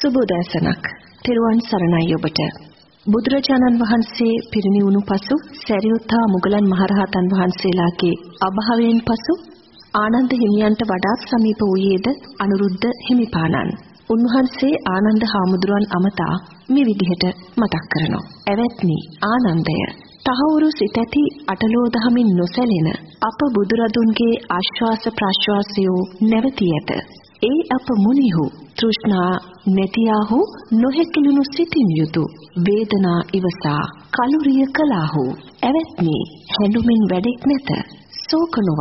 සුබෝදෑසනක්. තෙරුවන් සරණයි ඔබට. බුදුරජාණන් වහන්සේ පිරිනිවුණු පසු සැරියුත් හා මුගලන් මහරහතන් වහන්සේලාගේ අභාවයෙන් පසු ආනන්ද හිමියන්ට වඩාත් සමීප වූයේද අනුරුද්ධ හිමිපාණන්. උන්වහන්සේ ආනන්ද හාමුදුරුවන් අමතා මේ විදිහට මතක් කරනවා. "ඇවැත්නි ආනන්දය තහවුරු සිත ඇති අටලෝ දහමින් නොසැලෙන අප බුදුරදුන්ගේ ආශ්වාස ප්‍රාශ්වාසයෝ නැවතී ඇත. ඒ අප මුනිහු තෘෂ්ණා නැතියාහු නොහැකිලුණු සිතින් යුතු වේදනා ඉවසා කලුරිය කලාහු ඇවැත්නි හැඬුමින් වැඩෙක් නැත. ශෝක නොවව්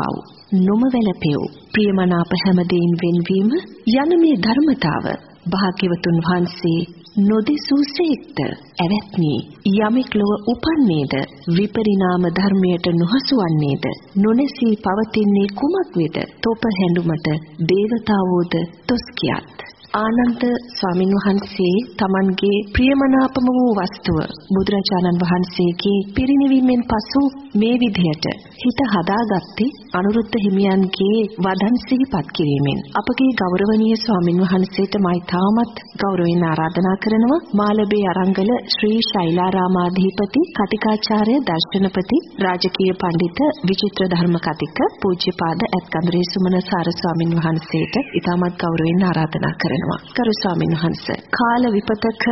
නොම වැළපෙව් ප්‍රියමනාප හැමදෙයින් වෙන්වීම යන මේ ධර්මතාව. භාග්‍යවතුන් වහන්සේ නොදිසූසේක්ත ඇවැත්නි. යමෙක් ලොව උපන්නේද? විපරිණාම ධර්මයට නොහසු වන්නේද නොනැසී පවතින්නේ කුමක් වෙද තොප හැඬුමට දේවතාවෝද? තොස් කියාත් ආනන්ද ස්වාමින් වහන්සේ Tamanගේ ප්‍රියමනාපම වූ වස්තුව බුදුරජාණන් වහන්සේගේ පිරිනිවීමෙන් පසු මේ විදිහට හිත හදාගත්තේ අනුරුද්ධ හිමියන්ගේ වදන් සිහිපත් කිරීමෙන්. අපගේ ගෞරවනීය ස්වාමින් වහන්සේට මයි තාමත් ගෞරවයෙන් ආරාධනා කරනවා. මාළඹේ අරංගල ශ්‍රී ශෛලාරාමාධිපති කතිකාචාර්ය දර්ශනපති රාජකීය පඬිත විචිත්‍ර ධර්ම කතික පූජ්‍යපාද ඇත්කඳුරේ සුමන සාර ස්වාමින් වහන්සේට ඊටමත් ගෞරවයෙන් ආරාධනා කරනවා. කරනවා. ගරු ස්වාමීන් වහන්සේ කාල විපතක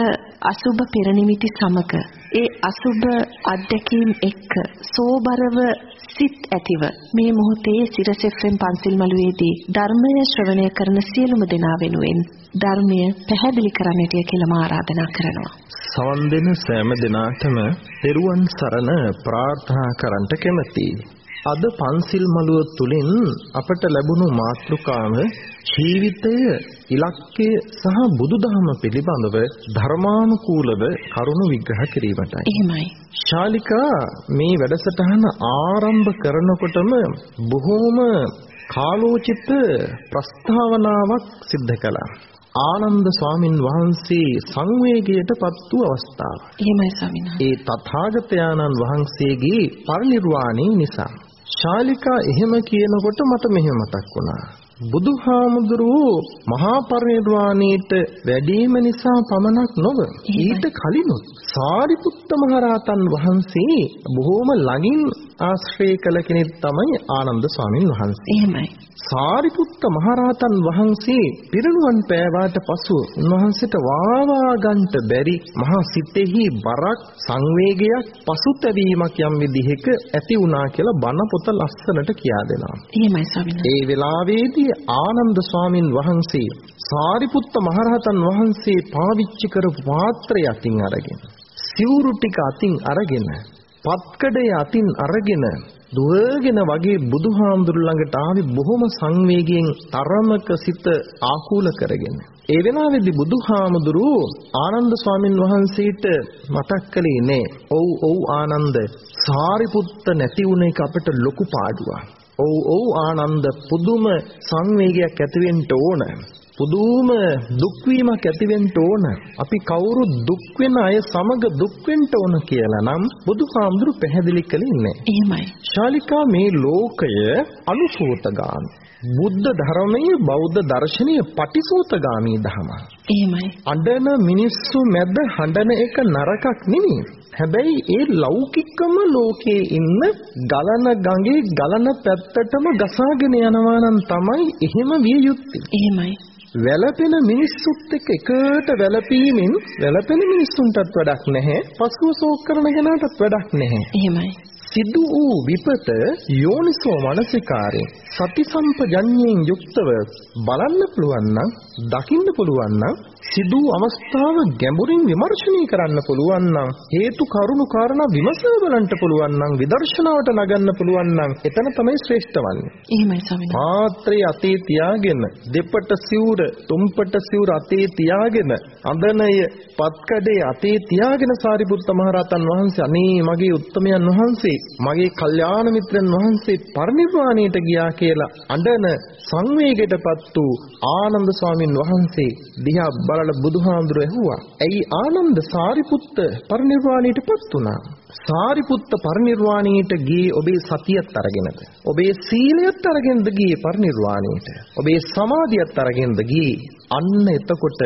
අසුබ පෙරනිමිති සමග ඒ අසුබ අධ්‍යක්ීම් එක්ක සෝබරව සිත් ඇතිව මේ මොහොතේ සිරසෙෆ්ෙන් පන්සිල් මළුවේදී ධර්මය ශ්‍රවණය කරන සියලුම දෙනා වෙනුවෙන් ධර්මය පැහැදිලි කරන්නට කියලා ආරාධනා කරනවා. සවන් දෙන සෑම දිනාටම තෙරුවන් සරණ ප්‍රාර්ථනා කරන්නට කැමැතියි. අද පන්සිල් මළුව තුලින් අපට ලැබුණු මාතෘකාව ජීවිතය ඉලක්කය සහ බුදුදහම පිළිබඳව ධර්මානුකූලව කරුණු විග්‍රහ කිරීමටයි. එහෙමයි. ශාලිකා මේ වැඩසටහන ආරම්භ කරනකොටම බොහෝම කාලෝචිත ප්‍රස්තාවනාවක් සිද්ධ කළා. ආනන්ද ස්වාමින් වහන්සේ සංවේගයටපත් වූ අවස්ථාව. එහෙමයි ස්වාමීන් ඒ තථාගතයන්න් වහන්සේගේ පරිනිර්වාණය නිසා ශාලිකා එහෙම කියනකොට මට මෙහෙම මතක් වුණා. බුදුහාමුදුරුවෝ මහා පරිනිර්වාණයට වැඩිම නිසා පමණක් නොව ඊට කලිනුත් සාරිපුත්ත මහරහතන් වහන්සේ බොහෝම ළඟින් ආශ්‍රය කළ කෙනෙක් තමයි ආනන්ද ස්වාමීන් වහන්සේ. එහෙමයි. සාරිපුත්ත මහරහතන් වහන්සේ පිරිනුවන් පෑවාට පසු උන්වහන්සේට වාවා ගන්නට බැරි මහා සිතෙහි බරක් සංවේගයක් පසුතැවීමක් යම් විදිහක ඇති වුණා කියලා බණ පොත ලස්සනට කියා දෙනවා. එහෙමයි ස්වාමීන් ඒ වෙලාවේදී ආනන්ද ස්වාමින් වහන්සේ සාරිපුත්ත මහරහතන් වහන්සේ පාවිච්චි කරපු පාත්‍රය අතින් අරගෙන සිවුරු ටික අතින් අරගෙන පත්කඩය අතින් අරගෙන දුවගෙන වගේ බුදුහාමුදුරු ළඟට ආවේ බොහොම සංවේගයෙන් තරමක සිත ආකූල කරගෙන. ඒ වෙලාවේදී බුදුහාමුදුරු ආනන්ද ස්වාමින් වහන්සේට මතක් කළේ නෑ. "ඔව් ඔව් ආනන්ද, සාරිපුත්ත නැති වුණ එක අපිට ලොකු පාඩුවක්. ඔව් ඔව් ආනන්ද පුදුම සංවේගයක් ඇති වෙන්න ඕන. පුදුම දුක් වීමක් ඇති වෙන්න ඕන. අපි කවුරු දුක් වෙන අය සමග දුක් වෙන්න ඕන කියලා නම් බුදුහාමුදුරු පැහැදිලි කළේ නැහැ. එහෙමයි. ශාලිකා මේ ලෝකය අනුසෝතගාමී. බුද්ධ ධර්මයේ බෞද්ධ දර්ශනීය පටිසෝතගාමී ධම. එහෙමයි. අඬන මිනිස්සු මැද හඬන එක නරකක් නෙමෙයි. හැබැයි ඒ ලෞකිකම ලෝකයේ ඉන්න ගලන ගඟේ ගලන පැත්තටම ගසාගෙන යනවා නම් තමයි එහෙම විය යුත්තේ. එහෙමයි. වැළපෙන මිනිස්සුත් එක්ක එකට වැළපීමෙන් වැළපෙන මිනිස්සුන්ටත් වැඩක් නැහැ. පසුව ශෝක කරන කෙනාටත් වැඩක් නැහැ. එහෙමයි. සිදු වූ විපත යෝනිසෝ මනසිකාරයෙන් සති සම්පජඤ්ඤයෙන් යුක්තව බලන්න පුළුවන් නම් දකින්න පුළුවන් නම් සිදු අවස්ථාව ගැඹුරින් විමර්ශනය කරන්න පුළුවන් නම් හේතු කරුණු කාරණා විමසා බලන්න පුළුවන් නම් විදර්ශනාවට නගන්න පුළුවන් නම් එතන තමයි ශ්‍රේෂ්ඨ වන්නේ. එහෙමයි ස්වාමීනි. පාත්‍රය අතේ තියාගෙන දෙපට සිවුර තුම්පට සිවුර අතේ තියාගෙන අඳනය පත්කඩේ අතේ තියාගෙන සාරිපුත්ත මහරහතන් වහන්සේ අනේ මගේ උත්තමයන් වහන්සේ මගේ කල්යාණ මිත්‍රයන් වහන්සේ පරිනිර්වාණයට ගියා කියලා අඬන සංවේගයටපත් වූ ආනන්ද ස්වාමින් වහන්සේ දිහා බලලා බුදුහාමුදුරුවෝ ඇහුවා. "ඇයි ආනන්ද සාරිපුත්ත පරිනිර්වාණයටපත් වුණා?" සාරිපුත්ත පරිනිර්වාණයට ගියේ ඔබේ සතියත් අරගෙනද? ඔබේ සීලයත් අරගෙනද ගියේ පරිනිර්වාණයට? ඔබේ සමාධියත් අරගෙනද ගියේ? අන්න එතකොට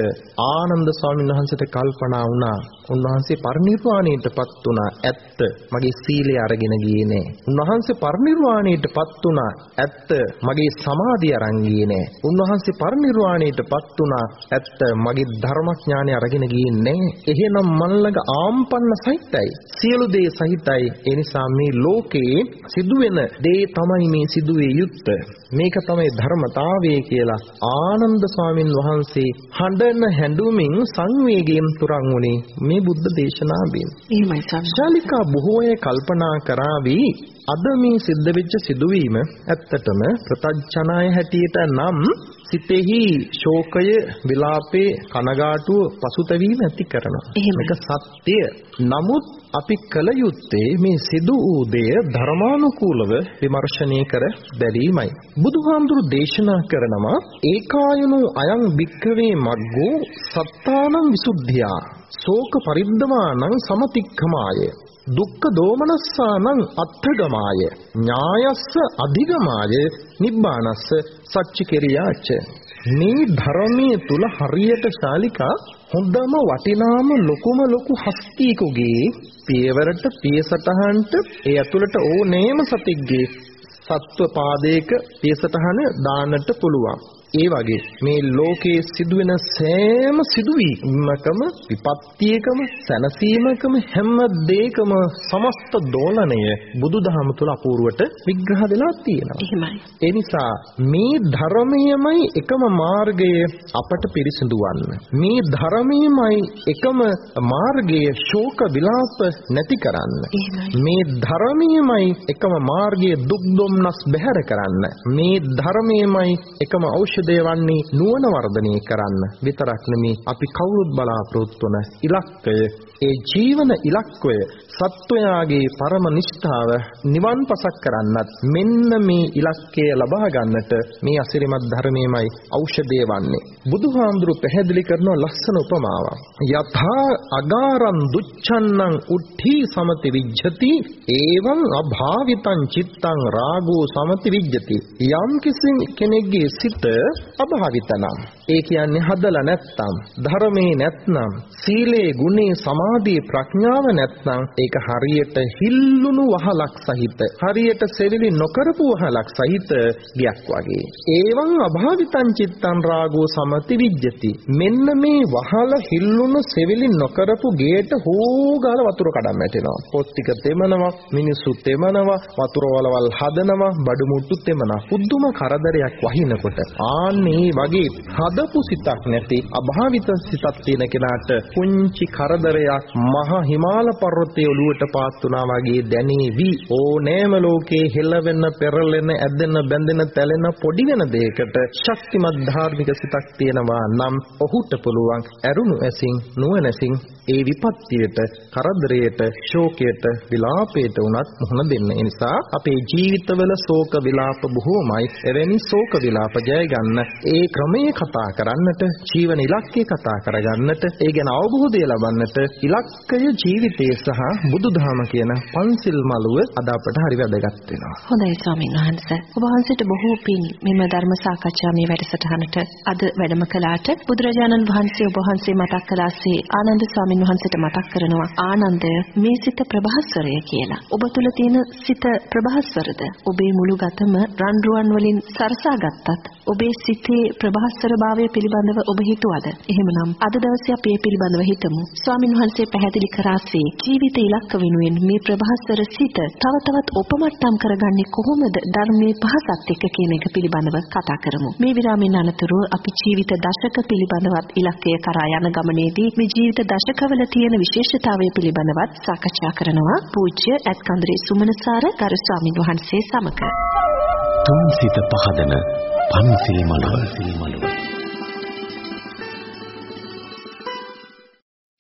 ආනන්ද ස්වාමීන් වහන්සේට කල්පනා වුණා. උන්වහන්සේ පරිනිර්වාණයටපත් වුණා. ඇත්ත මගේ සීලය අරගෙන ගියේ නෑ. උන්වහන්සේ පරිනිර්වාණයටපත් වුණා. ඇත්ත මගේ සමාධිය අරන් ගියේ නෑ. උන්වහන්සේ පරිනිර්වාණයටපත් වුණා. ඇත්ත මගේ ධර්මඥානය අරගෙන ගියේ නෑ. එහෙනම් මල්ලඟ ආම්පන්න සහිතයි. සියලු දේ සහිතයි. ඒ නිසා මේ ලෝකේ සිදුවෙන දේ තමයි මේ සිදුවේ යුත්තේ. මේක තමයි ධර්මතාවය කියලා ආනන්ද ස්වාමින් වහන්සේ හඬන හැඬුමින් සංවේගයෙන් තුරන් වුණේ මේ බුද්ධ දේශනාවෙන්. එහෙමයි ස්වාමී. ශාලිකා බොහෝ අය කල්පනා කරાવી අද මේ සිද්ධ වෙච්ච සිදුවීම ඇත්තටම ප්‍රතඥාය හැටියට නම් සිතෙහි ශෝකය, විලාපේ, කනගාටුව, පසුතැවීම ඇති කරනවා. මේක සත්‍ය. නමුත් අපි කල යුත්තේ මේ සිදු වූ දෙය ධර්මානුකූලව විමර්ශනය කර බැලීමයි. බුදුහාමුදුරු දේශනා කරනවා ඒකායනෝ අයං භික්ඛවේ මග්ගෝ සත්තානං විසුද්ධියා ශෝක පරිද්දමානං සමතික්ඛමාය දුක්ඛ දෝමනස්සානං අත්ථගමාය ඥායස්ස අධිගමාය නිබ්බානස්ස සච්චිකිරියාච මේ ධර්මයේ තුල හරියට ශාලිකා හොඳම වටිනාම ලොකුම ලොකු හස්තියකගේ පියවරට පියසටහන්ට ඒ ඇතුළට ඕනෑම සතෙක්ගේ සත්ව පාදයක පියසටහන දාන්නට පුළුවන්. ඒ වගේ මේ ලෝකයේ සිදුවෙන සෑම සිදුවීමකම විපත්තියකම සැනසීමකම හැම දෙයකම සමස්ත දෝලණය බුදුදහම තුල අපූර්වට විග්‍රහ වෙලා තියෙනවා. එහෙමයි. ඒ නිසා මේ ධර්මයමයි එකම මාර්ගය අපට පිරිසිදු වන්න. මේ ධර්මයමයි එකම මාර්ගය ශෝක විලාප නැති කරන්න. මේ ධර්මයමයි එකම මාර්ගය දුක් දුම්නස් බැහැර කරන්න. මේ ධර්මයමයි එකම ඖෂධය වන්නේ නුවණ වර්ධනය කරන්න. විතරක් නෙමේ අපි කවුරුත් බලාපොරොත්තු වන ඉලක්කය ඒ ජීවන ඉලක්කය සත්වයාගේ පරම නිෂ්ඨාව නිවන් පසක් කරන්නත් මෙන්න මේ ඉලක්කය ලබා ගන්නට මේ අසිරිමත් ධර්මයමයි ඖෂධය වන්නේ. බුදුහාමුදුරු පැහැදිලි කරන ලස්සන උපමාවක්. යථා අගාරං දුච්ඡන්නං උට්ඨි සමති විජ්ජති එවං අභාවිතං චිත්තං රාගෝ සමති විජ්ජති. යම් කිසි කෙනෙක්ගේ සිත අභාවිතනම් ඒ කියන්නේ හදලා නැත්නම් ධර්මයේ නැත්නම් සීලේ ගුණේ සමාධියේ ප්‍රඥාව නැත්නම් ඒක හරියට හිල්ලුණු වහලක් සහිත හරියට සෙවිලි නොකරපු වහලක් සහිත ගියක් වගේ. ඒවං අභාවිතං චිත්තං රාගෝ සමති විජ්ජති මෙන්න මේ වහල හිල්ලුණු සෙවිලි නොකරපු ගේට හෝගාල වතුර කඩන් වැටෙනවා. පොත් ටික තෙමනවා මිනිස්සු තෙමනවා වතුර වලවල් හදනවා බඩු මුට්ටු තෙමනවා. පුදුම කරදරයක් වහිනකොට. ආන්නේ වගේ හදපු සිතක් නැති අභාවිත සිතක් තියෙන කෙනාට පුංචි කරදරයක් මහ හිමාල පර්වතයේ ඔලුවට පාත් වුණා වගේ දැනේවි. ඕනෑම ලෝකේ හෙළවෙන පෙරලෙන ඇදෙන බැඳෙන තැලෙන පොඩි වෙන දෙයකට ශක්තිමත් ධාර්මික සිතක් තියෙනවා නම් ඔහුට පුළුවන් ඇරුණු ඇසින් නුවණැසින් ඒ විපත්තියට කරදරයට ශෝකයට විලාපයට උනත් මුහුණ දෙන්න. ඒ නිසා අපේ ජීවිතවල ශෝක විලාප බොහෝමයි. එවැනි ශෝක විලාප ජය ගන්න ඒ ක්‍රමයේ කතා කරන්නට ජීවන ඉලක්කය කතා කරගන්නට ඒ ගැන අවබෝධය ලබන්නට ඉලක්කය ජීවිතය සහ බුදුදහම කියන පන්සිල් මළුව අද අපට හරි වැදගත් වෙනවා. හොඳයි ස්වාමීන් වහන්සේ. ඔබ වහන්සේට බොහෝ පින් මෙම ධර්ම සාකච්ඡා මේ වැඩසටහනට අද වැඩම කළාට බුදුරජාණන් වහන්සේ ඔබ වහන්සේ මතක් කළාසේ ආනන්ද ස්වාමීන් වහන්සේට මතක් කරනවා ආනන්දය මේ සිත ප්‍රභාස්වරය කියලා. ඔබ තුල තියෙන සිත ප්‍රභාස්වරද? ඔබේ මුළු ගතම රන් රුවන් වලින් සරසා ගත්තත් ඔබේ සිතේ ප්‍රභාස්වරභාවය පිළිබඳව ඔබ හිතුවද? එහෙමනම් අද දවසේ අපි ඒ පිළිබඳව හිතමු. ස්වාමීන් වහන්සේ පැහැදිලි කරාසේ ජීවිත ඉලක්ක වෙනුවෙන් මේ ප්‍රභාස්වර සිත තව තවත් උපමට්ටම් කරගන්නේ කොහොමද ධර්මයේ පහසත් එක්ක කියන එක පිළිබඳව කතා කරමු. මේ විරාමයෙන් අනතුරුව අපි ජීවිත දශක පිළිබඳවත් ඉලක්කය කරා යන ගමනේදී මේ ජීවිත දශකවල තියෙන විශේෂතාවය පිළිබඳවත් සාකච්ඡා කරනවා පූජ්‍ය ඇත්කන්දරේ සුමනසාර ගරු ස්වාමීන් වහන්සේ සමග. තුන් සිත පහදන පන්සිල් මළුව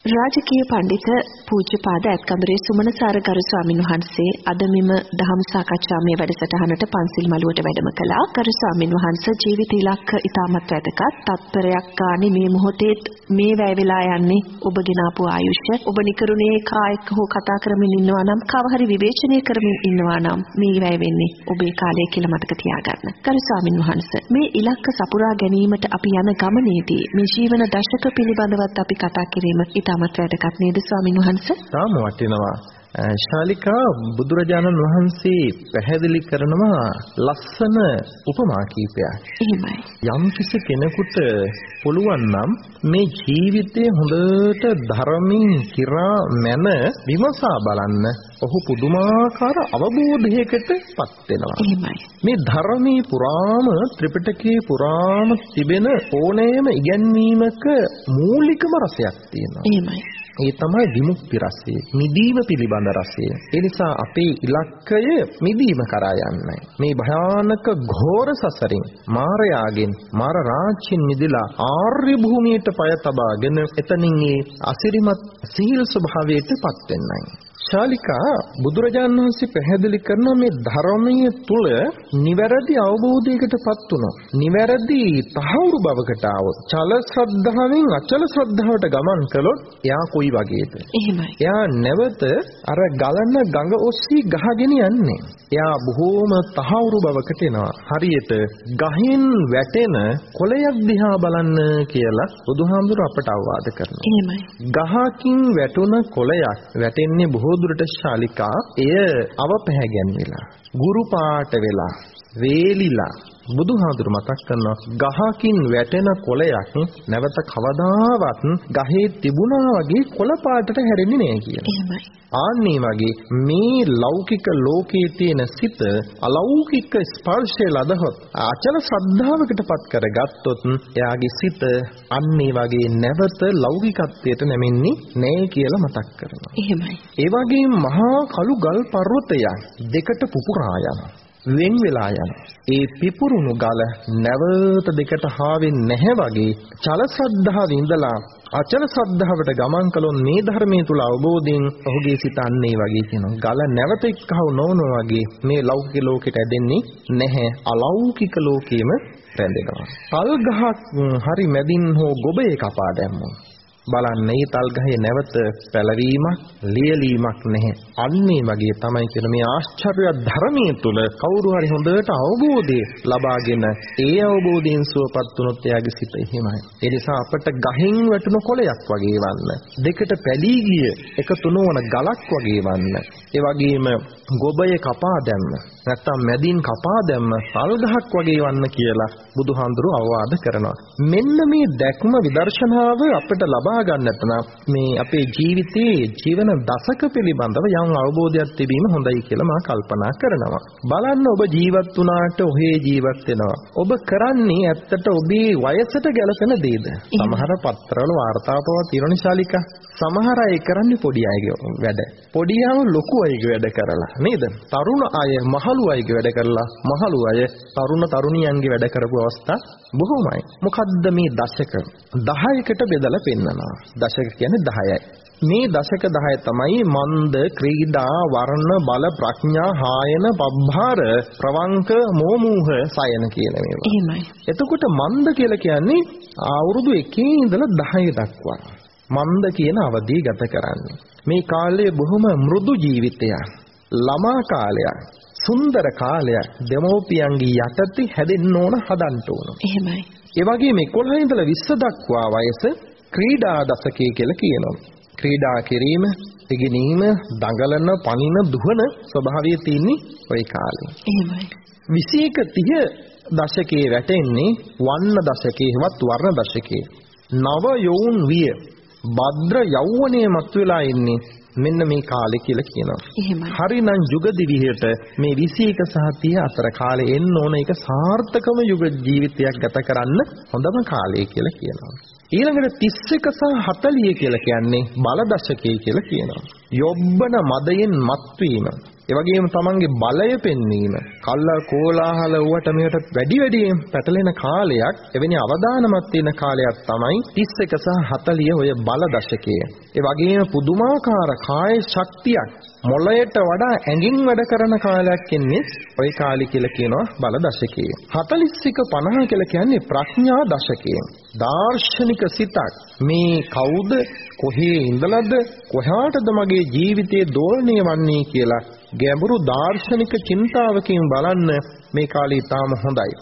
රාජකීය පඬිත පූජ්‍යපාද ඇත්කඳුරේ සුමනසාර ගරු ස්වාමින් වහන්සේ අද මෙම දහම් සාකච්ඡාමය වැඩසටහනට පන්සිල් මළුවට වැඩම කළා. ගරු ස්වාමින් වහන්සේ ජීවිත ඉලක්ක ඉතාමත් වැදගත්. තත්පරයක් ගානේ මේ මොහොතේ මේ වැය වෙලා යන්නේ ඔබගෙන ආපු ආයුෂ. ඔබ නිකරුණේ කායක හෝ කතා කරමින් ඉන්නවා නම් කව හරි විවේචනය කරමින් ඉන්නවා නම් මේ වැය වෙන්නේ ඔබේ කාලය කියලා මතක තියාගන්න. ගරු ස්වාමින් වහන්සේ මේ ඉලක්ක සපුරා ගැනීමට අපි යන ගමනේදී මේ ජීවන දශක පිළිබඳවත් අපි කතා කිරීම ඉතාමත් වැදගත් නේද ස්වාමින් වහන්සේ? තාම වටිනවා. ශාලිකා බුදුරජාණන් වහන්සේ පැහැදිලි කරනවා ලස්සන උපමා කීපයක්. එහෙමයි. යම් කිසි කෙනෙකුට පුළුවන් නම් මේ ජීවිතය හොඳට ධර්මමින් කිරා මැන විමසා බලන්න ඔහු පුදුමාකාර අවබෝධයකටපත් වෙනවා. එහෙමයි. මේ ධර්මයේ පුරාම ත්‍රිපිටකයේ පුරාම තිබෙන ඕනෑම ඉගැන්වීමක මූලිකම රසයක් තියෙනවා. එහෙමයි. ඒ තමයි විමුක්ති රසය. මිදීම පිළිබඳ රසය. ඒ නිසා අපේ ඉලක්කය මිදීම කරා යන්නයි. මේ භයානක ඝෝර සසරින් මාරයාගෙන් මාර රාජ්‍යෙන් මිදලා ආර්ය භූමියට පය තබාගෙන එතනින් ඒ අසිරිමත් සිහිල් ස්වභාවයටපත් වෙන්නයි. ශාලිකා බුදුරජාණන් වහන්සේ පැහැදිලි කරන මේ ධර්මයේ තුල නිවැරදි අවබෝධයකටපත් වුණා. නිවැරදි තහවුරු බවකට આવොත් චල ශ්‍රද්ධාවෙන් අචල ශ්‍රද්ධාවට ගමන් කළොත් එයා කොයි වගේද? එහෙමයි. එයා නැවත අර ගලන ගඟ ඔස්සේ ගහගෙන යන්නේ. එයා බොහෝම තහවුරු බවකට එනවා. හරියට ගහෙන් වැටෙන කොළයක් දිහා බලන්න කියලා බුදුහාමුදුර අපට අවවාද කරනවා. එහෙමයි. ගහකින් වැටුණ කොළයක් වැටෙන්නේ බොහෝ දුරට ශාලිකා එය අවපැහැගැන්විලා ගුරු පාට වෙලා වේලිලා බුදුහාඳුර මතක් කරනවා ගහකින් වැටෙන කොළයක් නැවත කවදාවත් ගහේ තිබුණා වගේ කොළ පාටට හැරෙන්නේ නැහැ කියලා. එහෙමයි. ආන්නේ වගේ මේ ලෞකික ලෝකයේ තියෙන සිත අලෞකික ස්පර්ශය ලදහොත් අචල ශ්‍රද්ධාවකටපත් කරගත්තොත් එයාගේ සිත අන්නේ වගේ නැවත ලෞකිකත්වයට නැමෙන්නේ නැහැ කියලා මතක් කරනවා. එහෙමයි. ඒ වගේම මහා කළු ගල් පර්වතයක් දෙකට පුපුරා යනවා. වෙන් වෙලා යන ඒ පිපුරුණු ගල නැවත දෙකට හාවෙන්නේ නැහැ වගේ චල ශ්‍රද්ධාව ඉඳලා අචල ශ්‍රද්ධාවට ගමන් කළොත් මේ ධර්මයේ තුල අවබෝධයෙන් ඔහුගේ සිත අන්නේ වගේ කියනවා. ගල නැවත එක්කව නොවන වගේ මේ ලෞකික ලෝකෙට ඇදෙන්නේ නැහැ. අලෞකික ලෝකෙම රැඳෙනවා. තල් ගහක් හරි මැදින් හෝ ගොබේ කපා දැම්මොත් බලන්න මේ තල් ගහේ නැවත පැලවීමක් ලියලීමක් නැහැ. අන්නේ වගේ තමයි කියන මේ ආශ්චර්ය ධර්මයේ තුල කවුරු හරි හොඳට අවබෝධය ලබාගෙන ඒ අවබෝධයෙන් සුවපත් වුණොත් එයාගේ සිත එහෙමයි. ඒ නිසා අපට ගහෙන් වැටුණු කොළයක් වගේ වන්න. දෙකට පැලී ගිය එකතු නොවන ගලක් වගේ වන්න. ඒ වගේම ගොබය කපා දැම්ම නැත්තම් මැදින් කපා දැම්ම තල් ගහක් වගේ වන්න කියලා බුදුහාඳුරු අවවාද කරනවා. මෙන්න මේ දැක්ම විදර්ශනාව අපිට ලබා ගන්නට නම් මේ අපේ ජීවිතයේ ජීවන දශක පිළිබඳව යම් අවබෝධයක් තිබීම හොඳයි කියලා මම කල්පනා කරනවා. බලන්න ඔබ ජීවත් වුණාට ඔහේ ජීවත් වෙනවා. ඔබ කරන්නේ ඇත්තට ඔබේ වයසට ගැලපෙන දේද? සමහර පත්‍රවල වාර්තාපව තියෙන ශාලිකා සමහර අය කරන්නේ පොඩි අයගේ වැඩ. පොඩි අය ලොකු අයගේ වැඩ කරලා නේද? තරුණ අය මහලු අයගේ වැඩ කරලා මහලු අය තරුණ තරුණියන්ගේ වැඩ කරපු අවස්ථා බොහොමයි. මොකද්ද මේ දශක? 10කට බෙදලා පෙන්නනවා. දශක කියන්නේ 10යි. මේ දශක 10 තමයි මන්ද ක්‍රීඩා වර්ණ බල ප්‍රඥා හායන පබ්බාර ප්‍රවංක මෝමූහ සයන කියන මේවා. එහෙමයි. එතකොට මන්ද කියලා කියන්නේ අවුරුදු 1 ඉඳලා 10 දක්වා. මන්ද කියන අවධිය ගත කරන්නේ. මේ කාලය බොහොම මෘදු ජීවිතයක්. ළමා කාලයක්. සුන්දර කාලයක්. දෙමෝපියන්ගේ යටතේ හැදෙන්න ඕන හදන්න ඕන. එහෙමයි. ඒ වගේම 11 ඉඳලා 20 දක්වා වයස ක්‍රීඩා දශකය කියලා කියනවා. ක්‍රීඩා කිරීම, ඉගෙනීම, දඟලන, පනින, දුහන ස්වභාවය තියෙන්නේ ওই කාලේ. එහෙමයි. 21 30 දශකයේ වැටෙන්නේ වන්න දශකයේවත් වර්ණ දශකයේ. නව යෝන් විය භද්‍ර යෞවනයේ මතුවලා ඉන්නේ මෙන්න මේ කාලේ කියලා කියනවා. එහෙමයි. හරිනම් යුග දිවිහෙට මේ 21 සහ 30 අතර කාලේ එන්න ඕන එක සාර්ථකම යුග ජීවිතයක් ගත කරන්න හොඳම කාලය කියලා කියනවා. ඊළඟට 31 සහ 40 කියලා කියන්නේ බල දශකය කියලා කියනවා. යොබ්බන මදයෙන් මත්වීම. ඒ වගේම තමන්ගේ බලය පෙන්වීම, කල්ල කෝලාහල වුවට මේකට වැඩි වැඩියෙන් පැටලෙන කාලයක්, එවැනි අවදානමත් තියෙන කාලයක් තමයි 31 සහ 40 ඔය බල දශකය. ඒ වගේම පුදුමාකාර කාය ශක්තියක් මොළයට වඩා ඇඟින් වැඩ කරන කාලයක් ඉන්නේ ওই කාලි කියලා කියනවා බල දශකයේ. 41 50 කියලා කියන්නේ ප්‍රඥා දශකය. දාර්ශනික සිතක් මේ කවුද කොහේ ඉඳලාද කොහාටද මගේ ජීවිතයේ දෝලණය වන්නේ කියලා ගැඹුරු දාර්ශනික චින්තාවකින් බලන්න මේ කාලේ ඊටාම හොඳයි.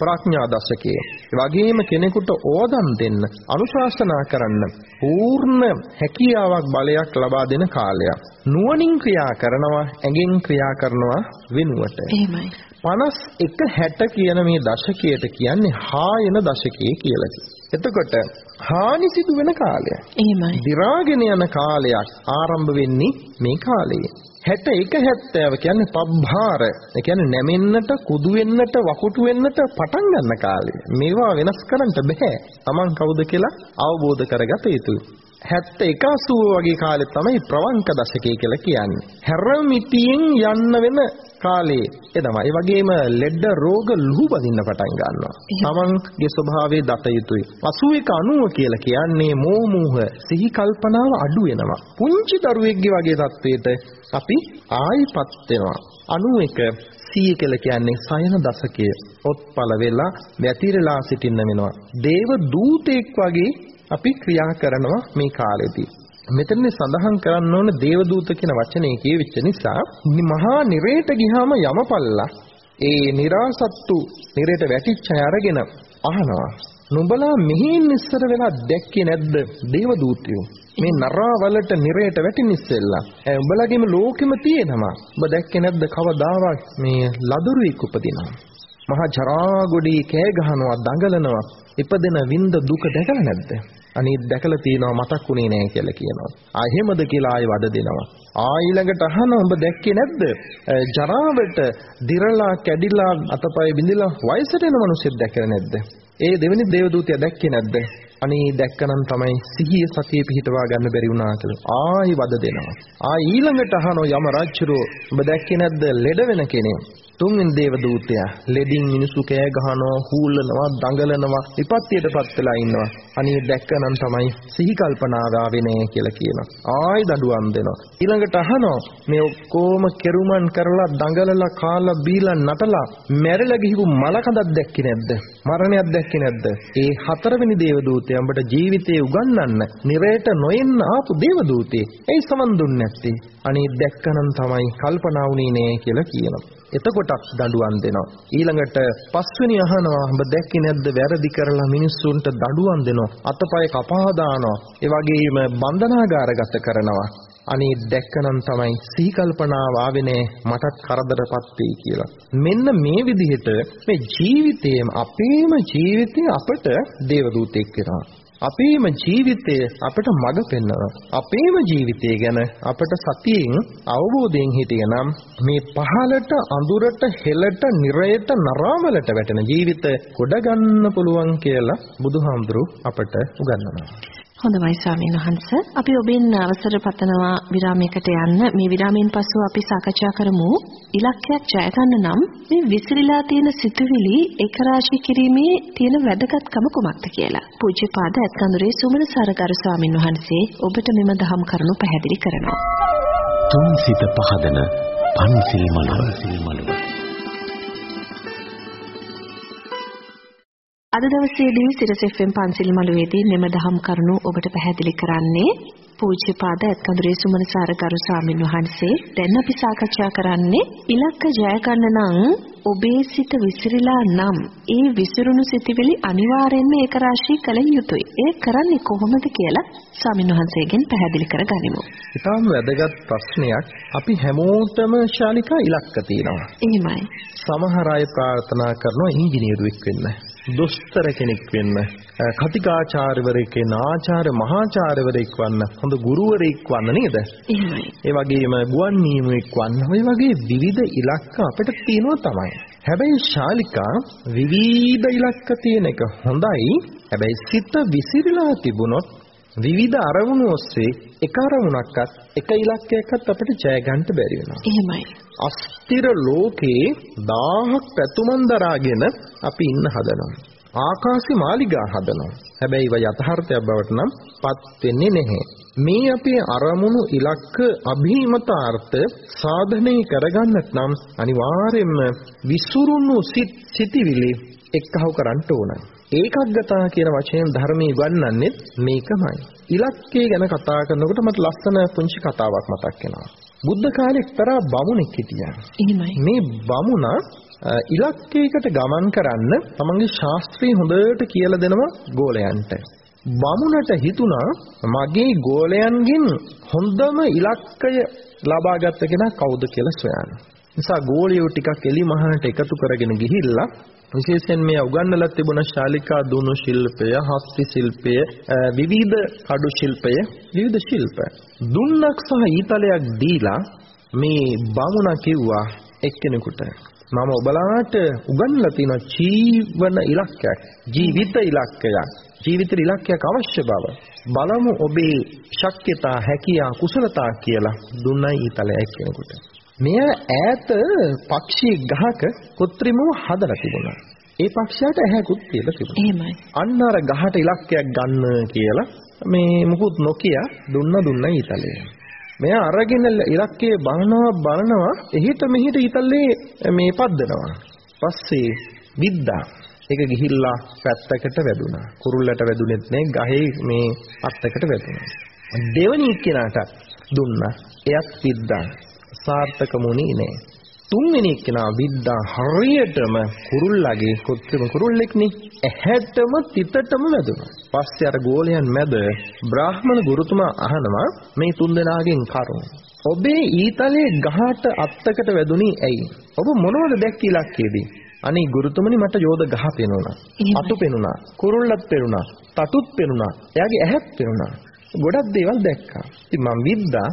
ප්‍රඥා දශකයේ. වගේම කෙනෙකුට ඕදම් දෙන්න, අනුශාසනා කරන්න පූර්ණ හැකියාවක් බලයක් ලබා දෙන කාලයක්. නුවණින් ක්‍රියා කරනවා, ඇඟෙන් ක්‍රියා කරනවා වෙනුවට. එහෙමයි. 51 60 කියන මේ දශකයට කියන්නේ හායන දශකයේ කියලා. එතකොට හානි සිදු වෙන කාලයක්. එහෙමයි. දි รา ගෙන යන කාලයක් ආරම්භ වෙන්නේ මේ කාලයේ. 61 70 කියන්නේ පබ්බාර. ඒ කියන්නේ නැමෙන්නට, කුදු වෙන්නට, වකුටු වෙන්නට පටන් ගන්න කාලය. මේවා වෙනස් කරන්න බෑ. Taman කවුද කියලා අවබෝධ කරගත යුතුයි. 71 80 වගේ කාලෙ තමයි ප්‍රවංක දශකය කියලා කියන්නේ. හැරමිටියෙන් යන්න වෙන කාලේ තමයි. ඒ වගේම ලෙඩ රෝග ලුහු බදින්න පටන් ගන්නවා. තමන්ගේ ස්වභාවය දත යුතුයි. 81 90 කියලා කියන්නේ මෝමුහ සිහි කල්පනාව අඩු වෙනවා. පුංචි දරුවෙක්ගේ වගේ තත්වයට අපි ආයිපත් වෙනවා. 91 සීය කියලා කියන්නේ සයන දශකය. ඔත්පල වෙලා වැතිරලා සිටින්න වෙනවා. දේව දූතෙක් වගේ අපි ක්‍රියා කරනවා මේ කාලෙදී. මෙතනදී සඳහන් කරන්න ඕන දේවදූත කියන වචනේ කියවිච්ච නිසා මහා නිරේට ගියාම යමපල්ලා ඒ નિરાසත්තු නිරේට වැටිච්ච අය අරගෙන අහනවා නුඹලා මෙහින් ඉස්සර වෙලා දැක්කේ නැද්ද දේවදූතයෝ? මේ නරාවලට නිරේට වැටින්න ඉස්සෙල්ලා. ඈ උඹලගේම ලෝකෙම තියෙනවා? උඹ දැක්කේ නැද්ද කවදාවත්? මේ ලදරුවෙක් උපදිනවා. මහා ජරා ගොඩේ කෑ ගහනවා දඟලනවා. ඉපදෙන විඳ දුක දැකලා නැද්ද? අනිත් දැකලා තියෙනවා මතක්ුනේ නෑ කියලා කියනවා. ආ එහෙමද කියලා ආයෙ වද දෙනවා. ආ ඊළඟට අහන ඔබ දැක්කේ නැද්ද? ජරාවට දිරලා කැඩිලා අතපය බිඳිලා වයසට එන මිනිස්සුත් දැකලා නැද්ද? ඒ දෙවෙනි දේවදූතයා දැක්කේ නැද්ද? අනේ දැක්කනම් තමයි සිහිය සතිය පිහිටවා ගන්න බැරි වුණා කියලා. ආයි වද දෙනවා. ආ ඊළඟට අහනෝ යම රජුරෝ ඔබ දැක්කේ නැද්ද ලෙඩ වෙන කෙනෙක්? තුන්වෙනි දේව දූතයා ලෙඩින් මිනිසු කෑ ගහනවා හූල්ලනවා දඟලනවා විපත්තියටපත් වෙලා ඉන්නවා. අනේ දැක්කනම් තමයි සිහි කල්පනාව ආවේ නෑ කියලා කියනවා. ආයි දඬුවම් දෙනවා. ඊළඟට අහනවා මේ ඔක්කොම කෙරුමන් කරලා දඟලලා කාලා බීලා නටලා මැරිලා ගිහපු මලකඳක් දැක්කේ නැද්ද? මරණයක් දැක්කේ නැද්ද? ඒ හතරවෙනි දේව දූතයා උඹට ජීවිතේ උගන්වන්න නිරේට නොෙන්න ආපු දේව දූතේ ඒ සමන් දුන්නේ නැත්තේ. අනේ දැක්කනම් තමයි කල්පනා වුණේ නෑ කියලා කියනවා. එතකොටත් දඬුවම් දෙනවා. ඊළඟට පස්වෙනි අහනවා ඔබ දැක්කේ නැද්ද වැරදි කරලා මිනිස්සුන්ට දඬුවම් දෙනවා. අතපය කපා දානවා. ඒ වගේම බන්ධනාගාරගත කරනවා. අනේ දැක්කනම් තමයි සිහි කල්පනාව ආවේ නෑ මටත් කරදරපත් වෙයි කියලා. මෙන්න මේ විදිහට මේ ජීවිතේම අපේම ජීවිතය අපට දේවදූතෙක් වෙනවා. අපේම ජීවිතය අපට මඟ පෙන්වනවා. අපේම ජීවිතය ගැන අපට සතියෙන් අවබෝධයෙන් හිටියනම් මේ පහලට අඳුරට හෙලට නිරයට නරාවලට වැටෙන ජීවිත ගොඩ ගන්න පුළුවන් කියලා බුදුහාමුදුරු අපට උගන්වනවා. හොඳයි ස්වාමීන් වහන්ස. අපි ඔබෙන් අවසර පතනවා විරාමයකට යන්න. මේ විරාමයෙන් පසු අපි සාකච්ඡා කරමු ඉලක්කයක් ජය ගන්න නම් මේ විසිරීලා තියෙන සිතුවිලි ඒකරාශී කිරීමේ තියෙන වැදගත්කම කුමක්ද කියලා. පූජ්‍යපාද ඇත්කඳුරේ සුමන සරගරු ස්වාමීන් වහන්සේ ඔබට මෙම දහම් කරුණු පැහැදිලි කරනවා. තුන් සිත පහදන පන්සිල් මළුව. අද දවසේදී සිරස FM පන්සිල් මළුවේදී මෙම දහම් කරුණු ඔබට පැහැදිලි කරන්නේ පූජ්‍යපාද ඇත්කඳුරේ සුමනසාර ගරු ස්වාමින් වහන්සේ දැන් අපි සාකච්ඡා කරන්නේ ඉලක්ක ජය ගන්න නම් ඔබේ සිත විසිරීලා නම් ඒ විසිරුණු සිතිවිලි අනිවාර්යෙන්ම ඒක රාශී කළ යුතුයි. ඒ කරන්නේ කොහොමද කියලා ස්වාමින් වහන්සේගෙන් පැහැදිලි කරගනිමු. ඊටාම වැදගත් ප්‍රශ්නයක්. අපි හැමෝටම ශාලිකා ඉලක්ක තියෙනවා. එහෙමයි. සමහර අය ප්‍රාර්ථනා කරනවා ඉංජිනේරුවෙක් වෙන්න. දොස්තර කෙනෙක් වෙන්න. කතිකාචාර්යවරයෙක් වෙන්න, ආචාර්ය මහාචාර්යවරයෙක් වන්න, හොඳ ගුරුවරයෙක් වන්න නේද? එහෙමයි. ඒ වගේම ගුවන් නියමුවෙක් වන්න. ඔය වගේ විවිධ ඉලක්ක අපිට තියෙනවා තමයි. හැබැයි ශාලිකා විවිධ ඉලක්ක තියෙන එක හොඳයි. හැබැයි සිත විසිරීලා තිබුණොත් විවිධ අරමුණු ඔස්සේ එක අරමුණක්වත් එක ඉලක්කයක්වත් අපිට ජය ගන්න බැරි වෙනවා. එහෙමයි. අස්තිර ලෝකේ දාහක් පැතුමන් දරාගෙන අපි ඉන්න හදනවා. ආකාශි මාලිගා හදනවා. හැබැයි ඒව යථාර්ථයක් බවට නම් පත් වෙන්නේ නැහැ. මේ අපේ අරමුණු ඉලක්ක અભීමතාර්ථ සාධනය කරගන්නත් නම් අනිවාර්යයෙන්ම විසුරුණු සිත් සිටිවිලි එක්කහො කරන්න ඕනයි. ඒකග්ගතා කියන වචනයෙන් ධර්මයේ ගන්නන්නේ මේකමයි. ඉලක්කය ගැන කතා කරනකොට මට ලස්සන පුංචි කතාවක් මතක් වෙනවා. බුද්ධ කාලේ එක්තරා බමුණෙක් හිටියා. එහෙමයි. මේ බමුණා ඉලක්කයකට ගමන් කරන්න තමන්ගේ ශාස්ත්‍රය හොඳට කියලා දෙනවා ගෝලයන්ට. බමුණට හිතුණා මගේ ගෝලයන්ගෙන් හොඳම ඉලක්කය ලබාගත් කෙනා කවුද කියලා සොයන්න. නිසා ගෝලියෝ ටිකක් එලි මහනට එකතු කරගෙන ගිහිල්ලා විශේෂයෙන් මේ උගන්වලා තිබුණ ශාලිකා දුනු ශිල්පය, හස්ති ශිල්පය, විවිධ කඩු ශිල්පය, විවිධ ශිල්ප. දුන්නක් සහ ඊතලයක් දීලා මේ බමුණා කිව්වා එක්කෙනෙකුට මම ඔබලාට උගන්වලා තියෙන ජීවන ඉලක්කයක්, ජීවිත ඉලක්කයක්, ජීවිත ඉලක්කයක් අවශ්‍ය බව. බලමු ඔබේ ශක්්‍යතා, හැකියා, කුසලතා කියලා දුන්නයි ඊතලය එක්කෙනෙකුට. මෙය ඈත පක්ෂී ගහක කෘත්‍රිමව හදලා තිබුණා. ඒ පක්ෂයාට ඇහැකුත් තියලා තිබුණා. එහෙමයි. අන්න අර ගහට ඉලක්කයක් ගන්න කියලා මේ මුකුත් නොකිය දුන්න දුන්න ඊතලය. මෙයා අරගෙන ඉලක්කේ බලනවා බලනවා එහිට මෙහිට ඊතලේ මේ පද්දනවා. පස්සේ විද්දා ඒක ගිහිල්ලා පැත්තකට වැදුනා. කුරුල්ලට වැදුනෙත් නෑ ගහේ මේ අත්තකට වැදුනා. දෙවනි කෙනාට දුන්නා. එයත් විද්දා. සාර්ථකමුණේ නෑ. තුන්වෙනි කෙනා විද්දා හරියටම කුරුල්ලගේ කොත්තරම කුරුල්ලෙක්නේ ඇහැටම තිතටම වැදුනා. පස්සේ අර ගෝලයන් මැද බ්‍රාහ්මණ ගුරුතුමා අහනවා මේ තුන්දෙනාගෙන් කරුණ. ඔබේ ඊතලයේ ගහට අත්තකට වැදුනේ ඇයි? ඔබ මොනවද දැක්ක ඉලක්කයේදී? අනේ ගුරුතුමනි මට යෝධ ගහ පෙනුණා. අතු පෙනුණා. කුරුල්ලත් පෙනුණා. තටුත් පෙනුණා. එයාගේ ඇහත් පෙනුණා. ගොඩක් දේවල් දැක්කා. ඉතින් මම විද්දා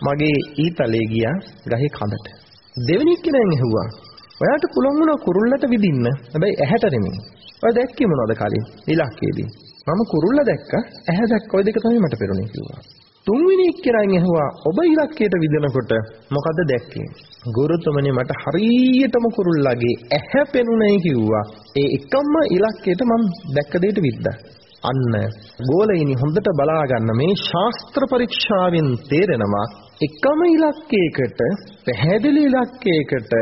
මගේ ඊතලේ ගියා ගහේ කඳට. දෙවෙනි කෙනෙන් ඇහුවා. ඔයාට පුළුවන් වුණා කුරුල්ලට විදින්න. හැබැයි ඇහැට නෙමෙයි. ඔය දැක්කේ මොනවද කලින්? ඉලක්කයේදී. මම කුරුල්ල දැක්කා, ඇහැ දැක්කා. ඔය දෙක තමයි මට පෙරුණේ කිව්වා. තුන්වෙනි කෙනෙන් ඇහුවා ඔබ ඉලක්කයට විදිනකොට මොකද දැක්කේ? ගුරුතුමනි මට හරියටම කුරුල්ලගේ ඇහැ පෙනුනේ කිව්වා. ඒ එකම ඉලක්කයට මම දැක්ක දෙයට විද්දා. අන්න ගෝලයිනි හොඳට බලා ගන්න මේ ශාස්ත්‍ර පරීක්ෂාවෙන් තේරෙනවා එකම ඉලක්කයකට පැහැදිලි ඉලක්කයකට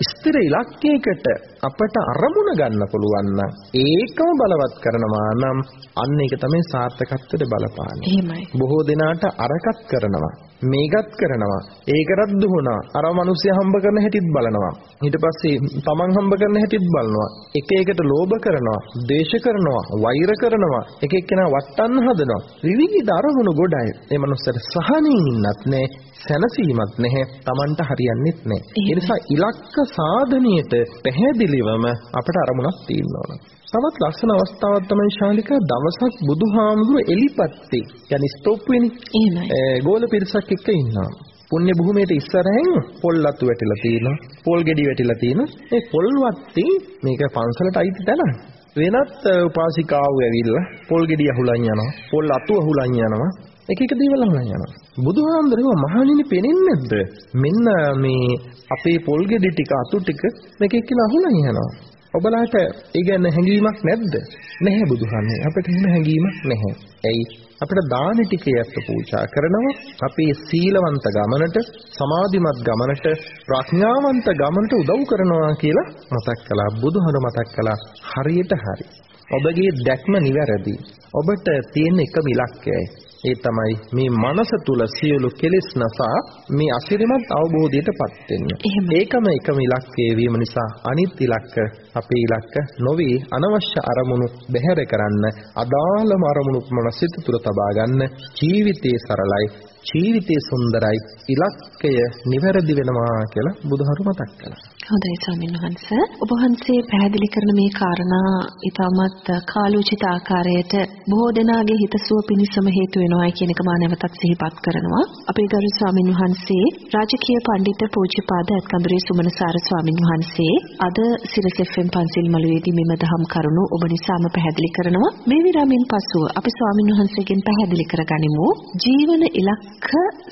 ස්ථිර ඉලක්කයකට අපට අරමුණ ගන්න පුළුවන් නම් ඒකම බලවත් කරනවා නම් අන්න ඒක තමයි සාර්ථකත්වයට බලපාන්නේ. එහෙමයි. බොහෝ දෙනාට අරකට කරනවා මේකත් කරනවා. ඒකටත් දුහනවා අර මිනිස්සු හම්බ කරන හැටිත් බලනවා. ඊට පස්සේ තමන් හම්බ කරන හැටිත් බලනවා. එක එකට ලෝභ කරනවා ද්වේෂ කරනවා වෛර කරනවා. එක එක්කෙනා වටන්න හදනවා. විවිධ අරමුණු ගොඩයි. ඒ මනුස්සයට සහනින් ඉන්නත් නැහැ සැනසීමක් නැහැ Tamanට හරියන්නේත් නැහැ. ඒ නිසා ඉලක්ක සාධනීයට පැහැදිලිවම අපට අරමුණක් තියෙන්න ඕන තවත් ලස්සන අවස්ථාවක් තමයි ශාලිකා දවසක් බුදුහාමුදුරු එලිපත්තේ يعني ස්ටොප් වෙන්නේ එහෙමයි. ගෝල පිරිසක් එක්ක ඉන්නවා පුණ්‍ය භූමියට ඉස්සරහින් පොල් අතු වැටිලා තියෙනවා පොල් ගෙඩි වැටිලා තියෙනවා මේ පොල් වත්තේ මේක පන්සලට අයිති තැන වෙනත් උපාසිකාවෝ ඇවිල්ලා පොල් ගෙඩි අහුලන් යනවා පොල් අතු අහුලන් යනවා එක එක දේවල් අහුලන් යනවා බුදුහාමුදුරුවෝ මහණෙනි පෙනෙන්නේ නැද්ද මෙන්න මේ අපේ පොල් ගෙඩි ටික අතු ටික මේක එක්කලා අහුලන් යනවා ඔබලාට ඒ ගැන හැඟීමක් නැද්ද? නැහැ බුදුහාමේ. අපිට එහෙම හැඟීමක් නැහැ. ඇයි? අපිට දාන ටිකයත් පූජා කරනවා. අපේ සීලවන්ත ගමනට, සමාධිමත් ගමනට, ප්‍රඥාවන්ත ගමනට උදව් කරනවා කියලා මතක් කළා. බුදුහාම මතක් කළා. හරියට හරි. ඔබගේ දැක්ම නිවැරදි. ඔබට තියෙන එකම ඉලක්කයයි. ඒ තමයි මේ මනස තුල සියලු කෙලෙස් නසා මේ අසිරිමත් අවබෝධයටපත් වෙන්න. ඒකම එකම ඉලක්කයේ වීම නිසා අනිත් ඉලක්ක අපේ ඉලක්ක නොවේ අනවශ්‍ය අරමුණු බැහැර කරන්න අදාළම අරමුණු මනසිත තුල තබා ගන්න ජීවිතේ සරලයි ජීවිතේ සුන්දරයි ඉලක්කය නිවැරදි වෙනවා කියලා බුදුහරු මතක් කළා. හොඳයි ස්වාමීන් වහන්ස. ඔබ වහන්සේ පැහැදිලි කරන මේ කාරණා ඊටමත් කාලෝචිත ආකාරයට බොහෝ දෙනාගේ හිතසුව පිණිසම හේතු වෙනවායි කියන එක මා නැවතත් සිහිපත් කරනවා. අපේ ගරු ස්වාමීන් වහන්සේ රාජකීය පඬිත පූජ්‍යපාද අත්කඳුරේ සුමනසාර ස්වාමීන් වහන්සේ අද සිරස් FM පන්සිල් මළුවේදී මෙම දහම් කරුණු ඔබ නිසාම පැහැදිලි කරනවා. මේ විරාමෙන් පසුව අපි ස්වාමීන් වහන්සේගෙන් පැහැදිලි කරගනිමු. ජීවන ඉලක්ක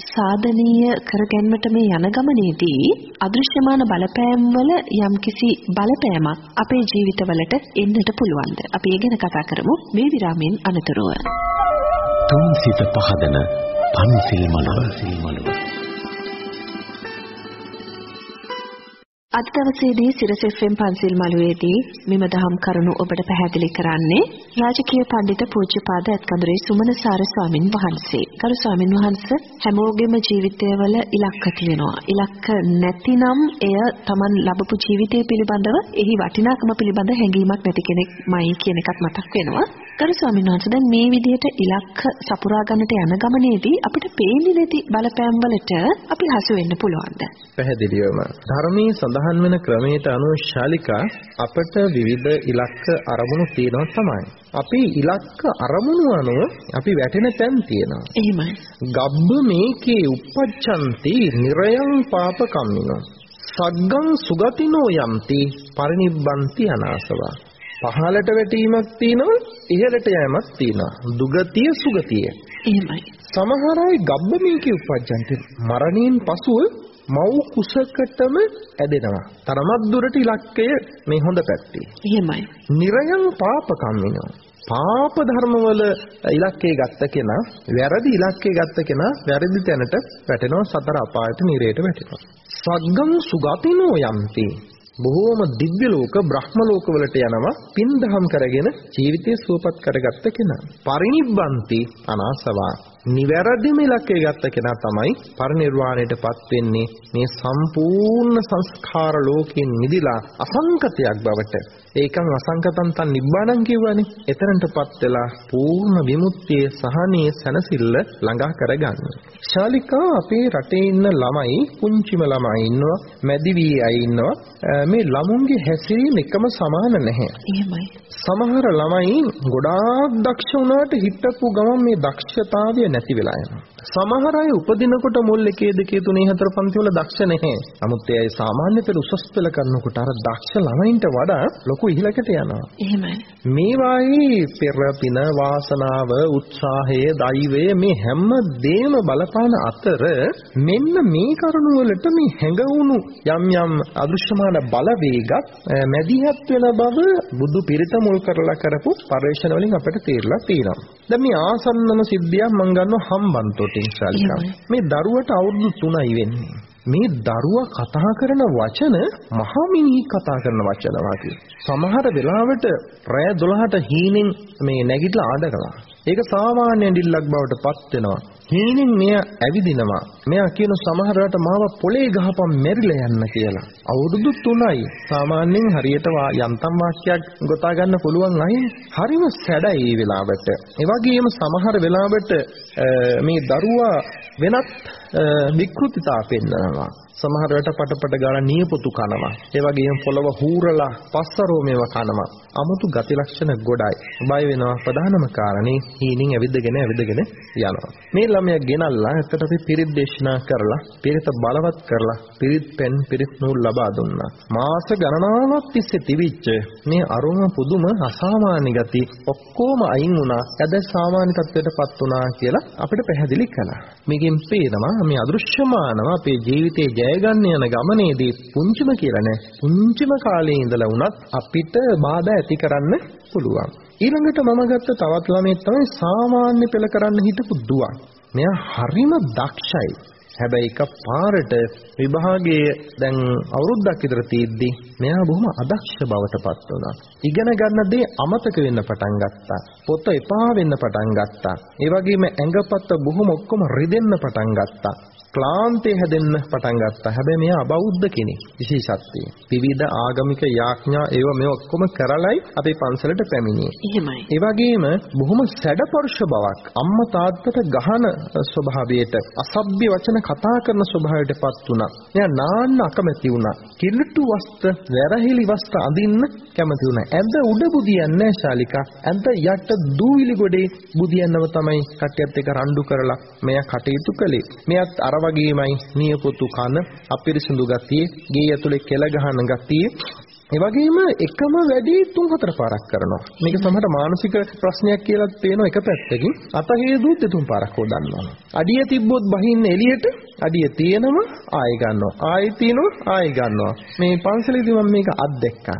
සාධනීය කරගැන්මට මේ යන ගමනේදී අදෘශ්‍යමාන බලපෑම් වල යම්කිසි බලපෑමක් අපේ ජීවිතවලට එන්නට පුළුවන්ද? අපි ඒ ගැන කතා කරමු මේ විරාමයෙන් අනතුරුව. තුන් සිත පහදන පන්සිල් මළුව අද දවසේදී සිරස FM පන්සිල් මළුවේදී මෙම දහම් කරුණු ඔබට පැහැදිලි කරන්නේ රාජකීය පඬිත පූජ්‍යපාද අත්කඳුරේ සුමනසාර ස්වාමින් වහන්සේ. කරු ස්වාමින් වහන්සේ හැමෝගෙම ජීවිතයවල ඉලක්ක තියෙනවා. ඉලක්ක නැතිනම් එය Taman ලැබපු ජීවිතය පිළිබඳව එහි වටිනාකම පිළිබඳ හැඟීමක් නැති කෙනෙක්මයි කියන එකත් මතක් වෙනවා. කරු ස්වාමීන් වහන්සේ දැන් මේ විදිහට ඉලක්ක සපුරා ගන්නට යන ගමනේදී අපිට පේන්නේ නැති බලපෑම් වලට අපි හසු වෙන්න පුළුවන්ද? පැහැදිලිවම ධර්මයේ සඳහන් වෙන ක්‍රමයට අනුව ශාලිකා අපට විවිධ ඉලක්ක අරමුණු තියෙනවා තමයි. අපි ඉලක්ක අරමුණු අනුව අපි වැටෙන තැන් තියෙනවා. එහෙමයි. ගබ්බ මේකේ uppajjanti nirayam papa kammino. සග්ගං සුගතිනෝ යම්ති පරිනිබ්බන්ති අනාසවා. පහළට වැටීමක් තියෙනවා ඉහළට යෑමක් තියෙනවා. දුගතිය සුගතිය. එහෙමයි. සමහර අය ගබ්බ මේකේ uppajjanti මරණයෙන් පසුව මව් කුසකටම ඇදෙනවා. තරමක් දුරට ඉලක්කය මේ හොඳ පැත්තේ. එහෙමයි. නිරයන් පාපකම්මිනෝ. පාප ධර්මවල ඉලක්කේ ගත්ත කෙනා වැරදි ඉලක්කේ ගත්ත කෙනා වැරදි තැනට වැටෙනවා සතර අපායට නිරේට වැටෙනවා. සග්ගම් සුගතිනෝ යම්ති. බොහෝම දිව්‍ය ලෝක බ්‍රහ්ම ලෝක වලට යනවා පින් දහම් කරගෙන ජීවිතය සුවපත් කරගත්ත කෙනා. පරිනිබ්බන්ති අනාසවා නිවැරදිම ඉලක්කය ගත්ත කෙනා තමයි පරිනිර්වාණයටපත් වෙන්නේ මේ සම්පූර්ණ සංස්කාර ලෝකයෙන් මිදිලා අසංකතයක් බවට ඒකන් අසංකතං තන් නිබ්බාණං කියවනේ එතරම්ටපත් වෙලා පූර්ණ විමුක්තියේ සහනීය සැනසෙල්ල ළඟා කරගන්න. ශාලිකා අපේ රටේ ඉන්න ළමයි පුංචිම ළමයි ඉන්නවා මැදි වී අය ඉන්නවා මේ ළමුන්ගේ හැසිරීම එකම සමාන නැහැ. එහෙමයි. සමහර ළමයි ගොඩාක් දක්ෂ වුණාට හිටපු ගමන් මේ දක්ෂතාවය නැති වෙලා යනවා. සමහර අය උපදිනකොට මුල් එකේ දෙකේ තුනේ හතර පන්ති වල දක්ෂ නැහැ. නමුත් ඒ අය සාමාන්‍ය පෙළ උසස් පෙළ කරනකොට අර දක්ෂ ළමයින්ට වඩා ලොකු ඉහළකට යනවා. එහෙමයි. මේ වායේ පෙර පින වාසනාව උත්සාහය දෛවය මේ හැම දෙයක්ම බලපාන අතර මෙන්න මේ කරුණ වලට මේ හැඟවුණු යම් යම් අදෘශ්‍යමාන බලවේගත් මැදිහත් වෙන බව බුදු පිරිත මුල් කරලා කරපු පරිශ්‍රණ වලින් අපිට තේරලා තියෙනවා. දැන් මේ ආසන්නම සිද්ධියක් මම ගන්නවා හම්බන්තොටින් ශාලිකා. මේ දරුවට අවුරුදු 3යි වෙන්නේ. මේ දරුවා කතා කරන වචන මහමිනී කතා කරන වචන වාගේ. සමහර වෙලාවට රෑ 12ට හීනෙන් මේ නැගිටලා ආඩගලා. ඒක සාමාන්‍ය ඇඬිල්ලක් බවට පත් වෙනවා. හීනෙන් මෙයා ඇවිදිනවා. මෙයා කියන සමහරවට මාව පොලේ ගහපම් මෙරිලා යන්න කියලා. අවුරුදු 3යි. සාමාන්‍යයෙන් හරියට යන්තම් වාක්‍යයක් ගොතා ගන්න පුළුවන් අය හරිම සැඩයි මේ වෙලාවට. ඒ වගේම සමහර වෙලාවට මේ දරුවා වෙනත් විකෘතිතා පෙන්වනවා. සමහර වෙලට පටපට ගාලා නියපොතු කනවා. ඒ වගේම පොළව හූරලා පස්සරෝමේව කනවා. 아무තු ගති ලක්ෂණ ගොඩයි. බය වෙනවා ප්‍රධානම කාරණේ හීනින් ඇවිදගෙන ඇවිදගෙන යනවා. මේ ළමයා ගෙනල්ලා ඇත්තට අපි පිරිත් දේශනා කරලා පිරිත බලවත් කරලා පිරිත් පෙන් පිරිත් නූල් ලබා දුන්නා. මාස ගණනාවක් තිස්සේ තිබිච්ච මේ අරුම පුදුම අසාමාන්‍ය ගති ඔක්කොම අයින් වුණා. ඇද සාමාන්‍ය තත්ත්වයටපත් වුණා කියලා අපිට පැහැදිලි කළා. මේකෙන් පේනවා මේ අදෘශ්‍යමානව අපේ ජීවිතේ ජය ගන්න යන ගමනේදී පුංචිම කියලා නෑ. පුංචිම කාලේ ඉඳලා වුණත් අපිට බාධා ඇති කරන්න පුළුවන්. ඊළඟට මම ගත්ත තවත් ළමෙක් තමයි සාමාන්‍ය පෙළ කරන්න හිටපු දුවක්. මෙයා හරිම දක්ෂයි. හැබැයි එකපාරට විභාගයේ දැන් අවුරුද්දක් විතර තියෙද්දි මෙයා බොහොම අදක්ෂ බවට පත් වුණා. ඉගෙන ගන්න දේ අමතක වෙන්න පටන් ගත්තා. පොත එපා වෙන්න පටන් ගත්තා. ඒ වගේම ඇඟපත බොහොම ඔක්කොම රිදෙන්න පටන් ගත්තා. ක්ලාන්තේ හැදෙන්න පටන් ගත්තා. හැබැයි මෙයා අබෞද්ධ කෙනෙක්. විශේෂත්වය. විවිධ ආගමික යාඥා ඒව මේ ඔක්කොම කරලයි අපේ පන්සලට පැමිණියේ. එහෙමයි. ඒ වගේම බොහොම සැඩපරුෂ බවක් අම්මා තාත්තට ගහන ස්වභාවයට අසභ්‍ය වචන කතා කරන ස්වභාවයටපත් වුණා. එයා නාන්න අකමැති වුණා. කිලුටු වස්ත්‍ර, වැරහිලි වස්ත්‍ර අඳින්න කැමති වුණා. ඇඳ උඩ බුදියන්නේ ශාලිකා. ඇඳ යට දූවිලි ගොඩේ බුදියන්නව තමයි කට්ටියත් එක රණ්ඩු කරලා මෙයා කටයුතු කළේ. මෙයත් අර වගේමයි නියපොතු කන, අපිරිසුදු ගතිය, ගේ ඇතුලේ කෙල ගහන ගතිය ඒ වගේම එකම වැඩේ තුන් හතර පාරක් කරනවා. මේක සමහර මානසික ප්‍රශ්නයක් කියලා පේන එක පැත්තකින් අතහේදුත් දෙතුන් පාරක් හොදන්නවා. අඩිය තිබ්බොත් බහින්න එළියට අඩිය තියෙනම ආයෙ ගන්නවා. ආයෙ තියෙනවා ආයෙ ගන්නවා. මේ පන්සලේදී මම මේක අත්දැක්කා.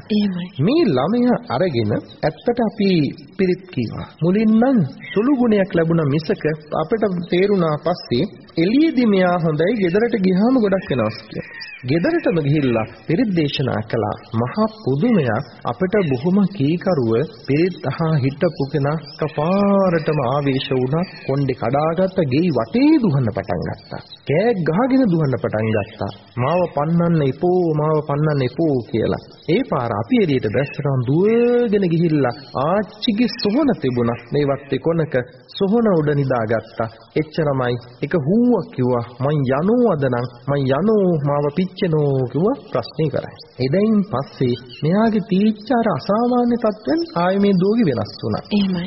මේ ළමයා අරගෙන ඇත්තට අපි පිරිත් කීවා. මුලින් නම් සුළු ගුණයක් ලැබුණා මිසක අපිට තේරුණා පස්සේ එළියේදී මෙයා හොඳයි ගෙදරට ගියාම ගොඩක් වෙනස් කියලා. ගෙදරටම ගිහිල්ලා පිරිත් දේශනා කළා. මහා පුදුමයක් අපිට බොහොම කීකරුව පිරිත් අහා හිටපු කෙනා කපාරටම ආවේශ වුණා. කොණ්ඩේ කඩාගත්ත ගෙයි වටේ දුවන්න පටන් ගත්තා. කෑ ගහගෙන දුවන්න පටන් ගත්තා. මාව පන්නන්න එපෝ මාව පන්නන්න එපෝ කියලා. ඒ පාර අපි එළියට දැස්සරන් දුවගෙන ගිහිල්ලා ආච්චිගේ සොහන තිබුණා. මේ වත්තේ කොනක සොහන උඩ නිදාගත්තා. එච්චරමයි. එක හූවක් කිව්වා මං යනෝ අදනම් මං යනෝ මාව පිච්චෙනෝ කිව්වා ප්‍රශ්නේ කරයි. එදයින් පස්සේ මෙයාගේ තීච්ච අර අසාමාන්‍ය තත්ත්වෙන් ආයේ මේ දෝගි වෙනස් වුණා.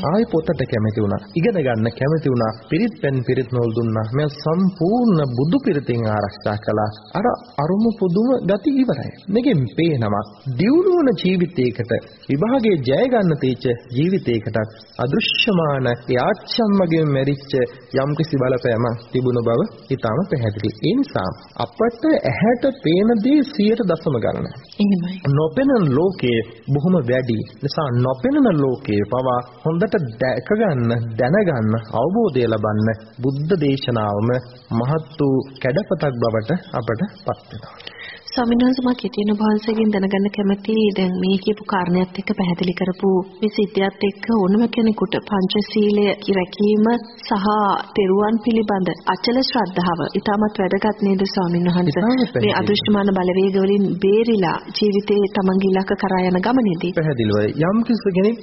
ආයේ පොතට කැමති වුණා. ඉගෙන ගන්න කැමති වුණා. පිරිත් පෙන් පිරිත් නෝල් දුන්නා. මෙයා සම්පූර්ණ බුදු පිරිතෙන් ආරක්ෂා කළා. අර අරුම පුදුම ගති ඉවරයි. මේකෙන් පේනවා දියුණු වන ජීවිතයකට විභාගයේ ජය ගන්න තීච්ච ජීවිතයකට අදෘශ්‍යමාන යාච්ඡම්මගෙන් මැරිච්ච යම්කිසි බලපෑමක් තිබුණ බව ඊටම පැහැදිලි. ඒ නිසා අපට ඇහැට පේන දේ 100 ගණනයි. එහෙමයි. නොපෙනෙන ලෝකයේ බොහොම වැඩි. නිසා නොපෙනෙන ලෝකයේ පවා හොඳට දැක ගන්න, දැනගන්න, අවබෝධය ලබන්න බුද්ධ දේශනාවම මහත් වූ කැඩපතක් බවට අපට පත් වෙනවා. ස්වාමීන් වහන්සේ මා කෙටියෙන් ඔබ වහන්සේගෙන් දැනගන්න කැමති. දැන් මේ කියපු කාරණයක් එක්ක පැහැදිලි කරපු මේ සිද්ධියත් එක්ක ඕනම කෙනෙකුට පංචශීලය රැකීම සහ තෙරුවන් පිළිබඳ අචල ශ්‍රද්ධාව ඉතාමත් වැදගත් නේද ස්වාමීන් වහන්සේ. මේ අදෘශ්‍යමාන බලවේග වලින් බේරිලා ජීවිතේ තමන්ගේ ඉලක්ක කරා යන ගමනේදී පැහැදිලිව යම් කිසි කෙනෙක්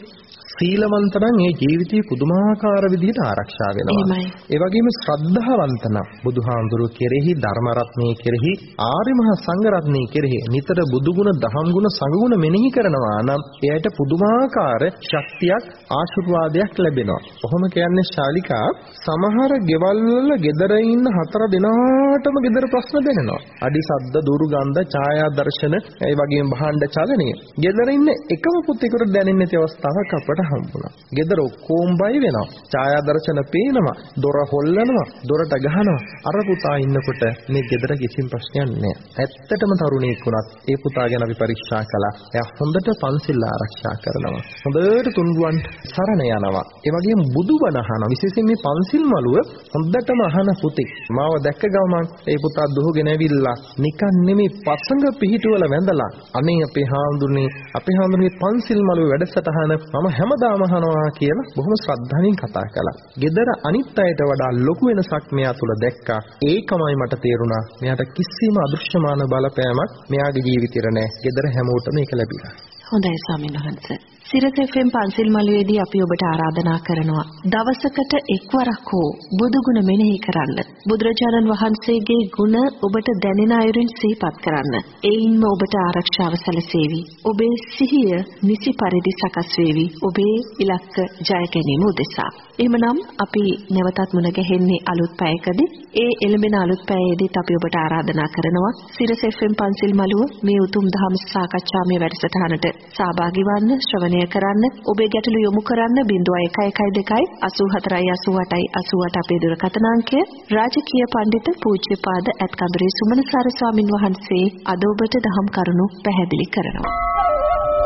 සීලවන්ත නම් ඒ ජීවිතය පුදුමාකාර විදිහට ආරක්ෂා වෙනවා. ඒ වගේම ශ්‍රද්ධාවන්ත නම් බුදුහාඳුරු කෙරෙහි ධර්ම රත්නයේ කෙරෙහි ආර්ය මහා සංඝ රත්නයේ කෙරෙහි නිතර බුදුගුණ දහම් ගුණ සංගුණ මෙනෙහි කරනවා නම් එයට පුදුමාකාර ශක්තියක් ආශිර්වාදයක් ලැබෙනවා. කොහොම කියන්නේ ශාලිකා සමහර ගෙවල් වල gedara ඉන්න හතර දෙනාටම gedara ප්‍රශ්න දෙනවා. අඩි සද්ද දුර්ගන්ධ ඡායා දර්ශන ඒ වගේම භාණ්ඩ චලනය. gedara ඉන්න එකම පුතේකට දැනෙන්නේ නැති අවස්ථාවක් අපට හම්බුණා. gedara ඔක්කොම බය වෙනවා. ඡායා දර්ශන පේනවා. දොර හොල්ලනවා. දොරට ගහනවා. අර පුතා ඉන්නකොට මේ gedara කිසිම ප්‍රශ්නයක් නැහැ. ඇත්තටම තරුණයෙක් වුණත් ඒ පුතා ගැන අපි පරීක්ෂා කළා. එයා හොඳට පන්සිල් ආරක්ෂා කරනවා. හොඳට තුන්රුවන් සරණ යනවා. ඒ වගේම බුදුබණ අහනවා. විශේෂයෙන් මේ පන්සිල් මළුව හොඳටම අහන පුතෙක්. මාව දැක්ක ගමන් ඒ පුතා දුහගෙන ඇවිල්ලා නිකන් නෙමේ පසඟ පිහිටුවල වැඳලා අනේ අපේ හාමුදුරනේ අපේ හාමුදුරනේ පන්සිල් මළුවේ වැඩසටහන මම හැමදාම අහනවා කියලා බොහොම ශ්‍රද්ධාවෙන් කතා කළා. gedara අනිත් අයට වඩා ලොකු වෙනසක් මෙයා තුල දැක්කා. ඒකමයි මට තේරුණා. මෙයාට කිසිම අදෘශ්‍යමාන බලපෑමක් මෙයාගේ ජීවිතේට නැහැ. gedara හැමෝටම ඒක ලැබිලා. හොඳයි ස්වාමීන් වහන්සේ. සිරස FM පන්සිල් මළුවේදී අපි ඔබට ආරාධනා කරනවා දවසකට එක්වරක් හෝ බුදු ගුණ මෙනෙහි කරන්න. බුදුරජාණන් වහන්සේගේ ගුණ ඔබට දැනෙන අයුරින් සිහිපත් කරන්න. එයින්ම ඔබට ආරක්ෂාව සැලසේවි. ඔබේ සිහිය නිසි පරිදි සකස් වේවි. ඔබේ ඉලක්ක ජය ගැනීම උදෙසා. එහෙමනම් අපි නැවතත් මුණ ගැහෙන්නේ අලුත් පැයකදී. ඒ එළඹෙන අලුත් පැයේදීත් අපි ඔබට ආරාධනා කරනවා සිරස FM පන්සිල් මළුව මේ උතුම් දහම් සාකච්ඡාමය වැඩසටහනට සහභාගී වන්න ශ්‍රවණය කරන්න ඔබේ ගැටලු යොමු කරන්න 0112 84යි 88යි 88 අපේ දුරකථන අංකය. රාජකීය පඬිත පූජ්‍යපාද ඇත්කඳුරේ සුමනසාර ස්වාමින් වහන්සේ අද ඔබට දහම් කරුණු පැහැදිලි කරනවා.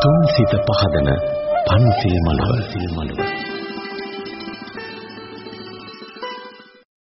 තුන් සිත පහදන පන්සිල් මළුව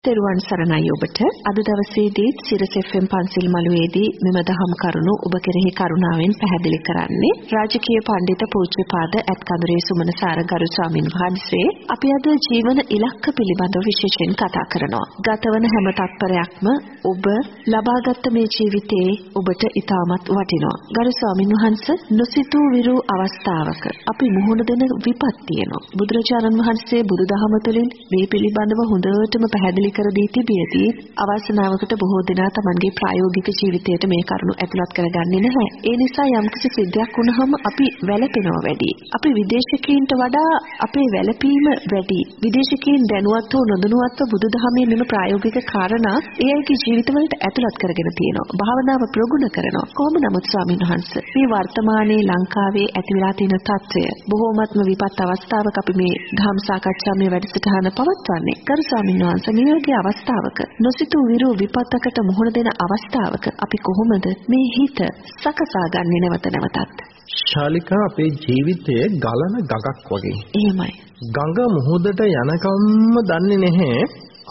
තෙරුවන් සරණයි ඔබට. අද දවසේදී සිරස FM පන්සිල් මළුවේදී මෙම දහම් කරුණු ඔබ කෙරෙහි කරුණාවෙන් පැහැදිලි කරන්නේ රාජකීය පඬිත පූජ්‍යපාද ඇත්කඳුරේ සුමන සාරගරු ස්වාමින් වහන්සේ. අපි අද ජීවන ඉලක්ක පිළිබඳව විශේෂයෙන් කතා කරනවා. ගතවන හැම තත්පරයක්ම ඔබ ලබාගත් මේ ජීවිතයේ ඔබට ඊටමත් වටිනවා. ගරු ස්වාමින් වහන්සේ නොසිතූ විරු අවස්ථාවක අපි මුහුණ දෙන විපත් තියෙනවා. බුදුරජාණන් වහන්සේ බුදුදහම තුළින් මේ පිළිබඳව හොඳටම පැහැදිලි කර දී තිබියදී අවසනාවකට බොහෝ දෙනා Tamanගේ ප්‍රායෝගික ජීවිතයට මේ කරුණු ඇතුළත් කරගන්නේ නැහැ. ඒ නිසා යම්කිසි සිද්ධියක් වුණාම අපි වැළපෙනවා වැඩි. අපි විදේශිකයින්ට වඩා අපේ වැළපීම වැඩි. විදේශිකයින් දැනුවත් හෝ නොදැනුවත්ව බුදුදහමේ මෙම ප්‍රායෝගික කාරණා ඒ අයගේ ජීවිතවලට ඇතුළත් කරගෙන තියෙනවා. භාවනාව ප්‍රගුණ කරනවා. කොහොම නමුත් ස්වාමීන් වහන්සේ මේ වර්තමානයේ ලංකාවේ ඇති වෙලා තියෙන තත්ත්වය බොහෝමත්ම විපත් අවස්ථාවක අපි මේ ධම් සාකච්ඡා මේ වැඩසටහන පවත්වන්නේ. ගරු ස්වාමීන් වහන්සේ මේ වගේ අවස්ථාවක නොසිතූ විරු විපත්තකට මුහුණ දෙන අවස්ථාවක අපි කොහොමද මේ හිත සකසා ගන්නේ නැවත නැවතත් ශාලිකා අපේ ජීවිතයේ ගලන ගඟක් වගේ. එහෙමයි. ගඟ මුහුදට යනකම්ම දන්නේ නැහැ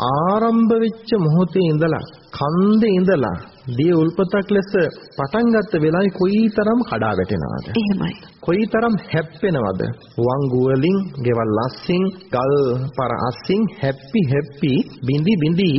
ආරම්භ වෙච්ච මොහොතේ ඉඳලා කන්දේ ඉඳලා දිය උල්පතක් ලෙස පටන් ගත්ත වෙලාවේ කොයිතරම් කඩා වැටෙනවද? එහෙමයි. කොයිතරම් හැප්පෙනවද? වංගු වලින් ගෙවල් ලස්සින් ගල් පර අස්සින් හැප්පි හැප්පි බිඳි බිඳි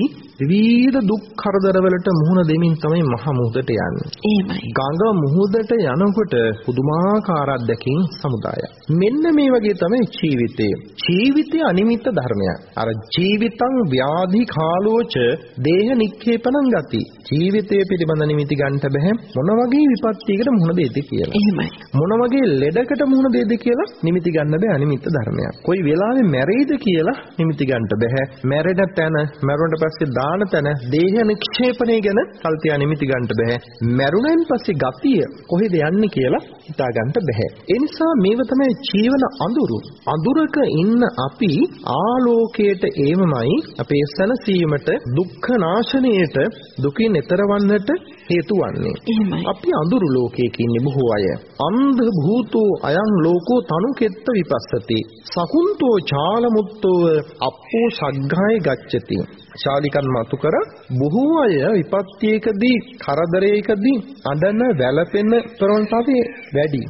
විවිධ දුක් කරදර වලට මුහුණ දෙමින් තමයි මහ මුහුදට යන්නේ. එහෙමයි. ගඟ මුහුදට යනකොට පුදුමාකාර අත්දැකීම් සමුදායක්. මෙන්න මේ වගේ තමයි ජීවිතය. ජීවිතය අනිමිත්ත ධර්මයක්. අර ජීවිතං ව්‍යාධි කාලෝච දේහ නික්ඛේපණං ගති. ජීවිතය පිළිබඳ නිමිති ගන්නට බෑ මොන වගේ විපත්තියකට මුහුණ දෙයිද කියලා. එහෙමයි. මොන වගේ ලෙඩකට මුහුණ දෙයිද කියලා නිමිති ගන්න බෑ අනිමිත්ත ධර්මයක්. කොයි වෙලාවෙ මැරෙයිද කියලා නිමිති ගන්න බෑ. මැරෙන තැන මැරුණට පස්සේ දාන තැන දේහ නික්ෂේපණය ගැන කල්පියා නිමිති ගන්න බෑ. මැරුණෙන් පස්සේ ගතිය කොහෙද යන්නේ කියලා හිතා ගන්න බෑ. ඒ නිසා මේව තමයි ජීවන අඳුරු. අඳුරක ඉන්න අපි ආලෝකයට ඒමමයි අපේ සැනසීමට දුක්ඛ නාශනයට දුකින් එතරවන්නට හේතු වන්නේ. එහෙමයි. අපි අඳුරු ලෝකයක ඉන්නේ බොහෝ අය. අන්ධ භූතෝ අයං ලෝකෝ තනුකෙත්ත විපස්සති. සකුන්තෝ චාලමුත්තෝ අප්පෝ සග්ගාය ගච්ඡති. ශාලිකන් මතු කර බොහෝ අය විපත්තියකදී කරදරයකදී අඬන වැළපෙන තරන්ටදී වැඩි.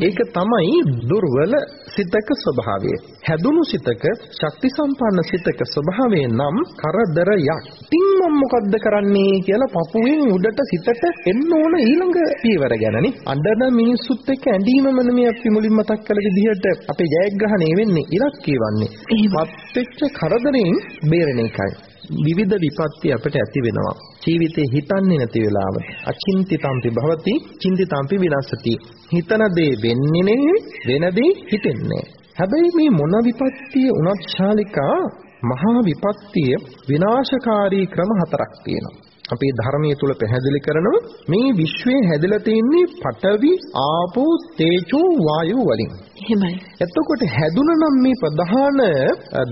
ඒක තමයි දුර්වල සිතක ස්වභාවය. හැදුණු සිතක ශක්ති සම්පන්න සිතක ස්වභාවය නම් කරදරයක්. ඉතින් මම මොකද්ද කරන්නේ කියලා පපුවෙන් උඩට සිතට එන්න ඕන ඊළඟ පියවර ගැනනේ. අඬන මිනිස්සුත් එක්ක ඇඳීමම නෙමෙයි අපි මුලින් මතක් කළ විදිහට අපේ ජයග්‍රහණය වෙන්නේ ඉලක්කය වන්නේ. එහෙමයි. පත්වෙච්ච කරදරෙන් බේරෙන එකයි. විවිධ විපත්ති අපට ඇති වෙනවා. ජීවිතේ හිතන්නේ නැති වෙලාවට අචින්තිතම්පි භවති චින්තිතම්පි විනාශති. හිතන දේ වෙන්නේ නෙවෙයි වෙන දේ හිතෙන්නේ. හැබැයි මේ මොන විපත්තිය උනත් ශාලිකා මහා විපත්තිය විනාශකාරී ක්‍රම හතරක් තියෙනවා. අපේ ධර්මයේ තුල පැහැදිලි කරනවා මේ විශ්වයේ හැදලා තියෙන්නේ පඨවි ආපෝ තේජෝ වායෝ වලින්. එහෙමයි. එතකොට හැදුනනම් මේ ප්‍රධාන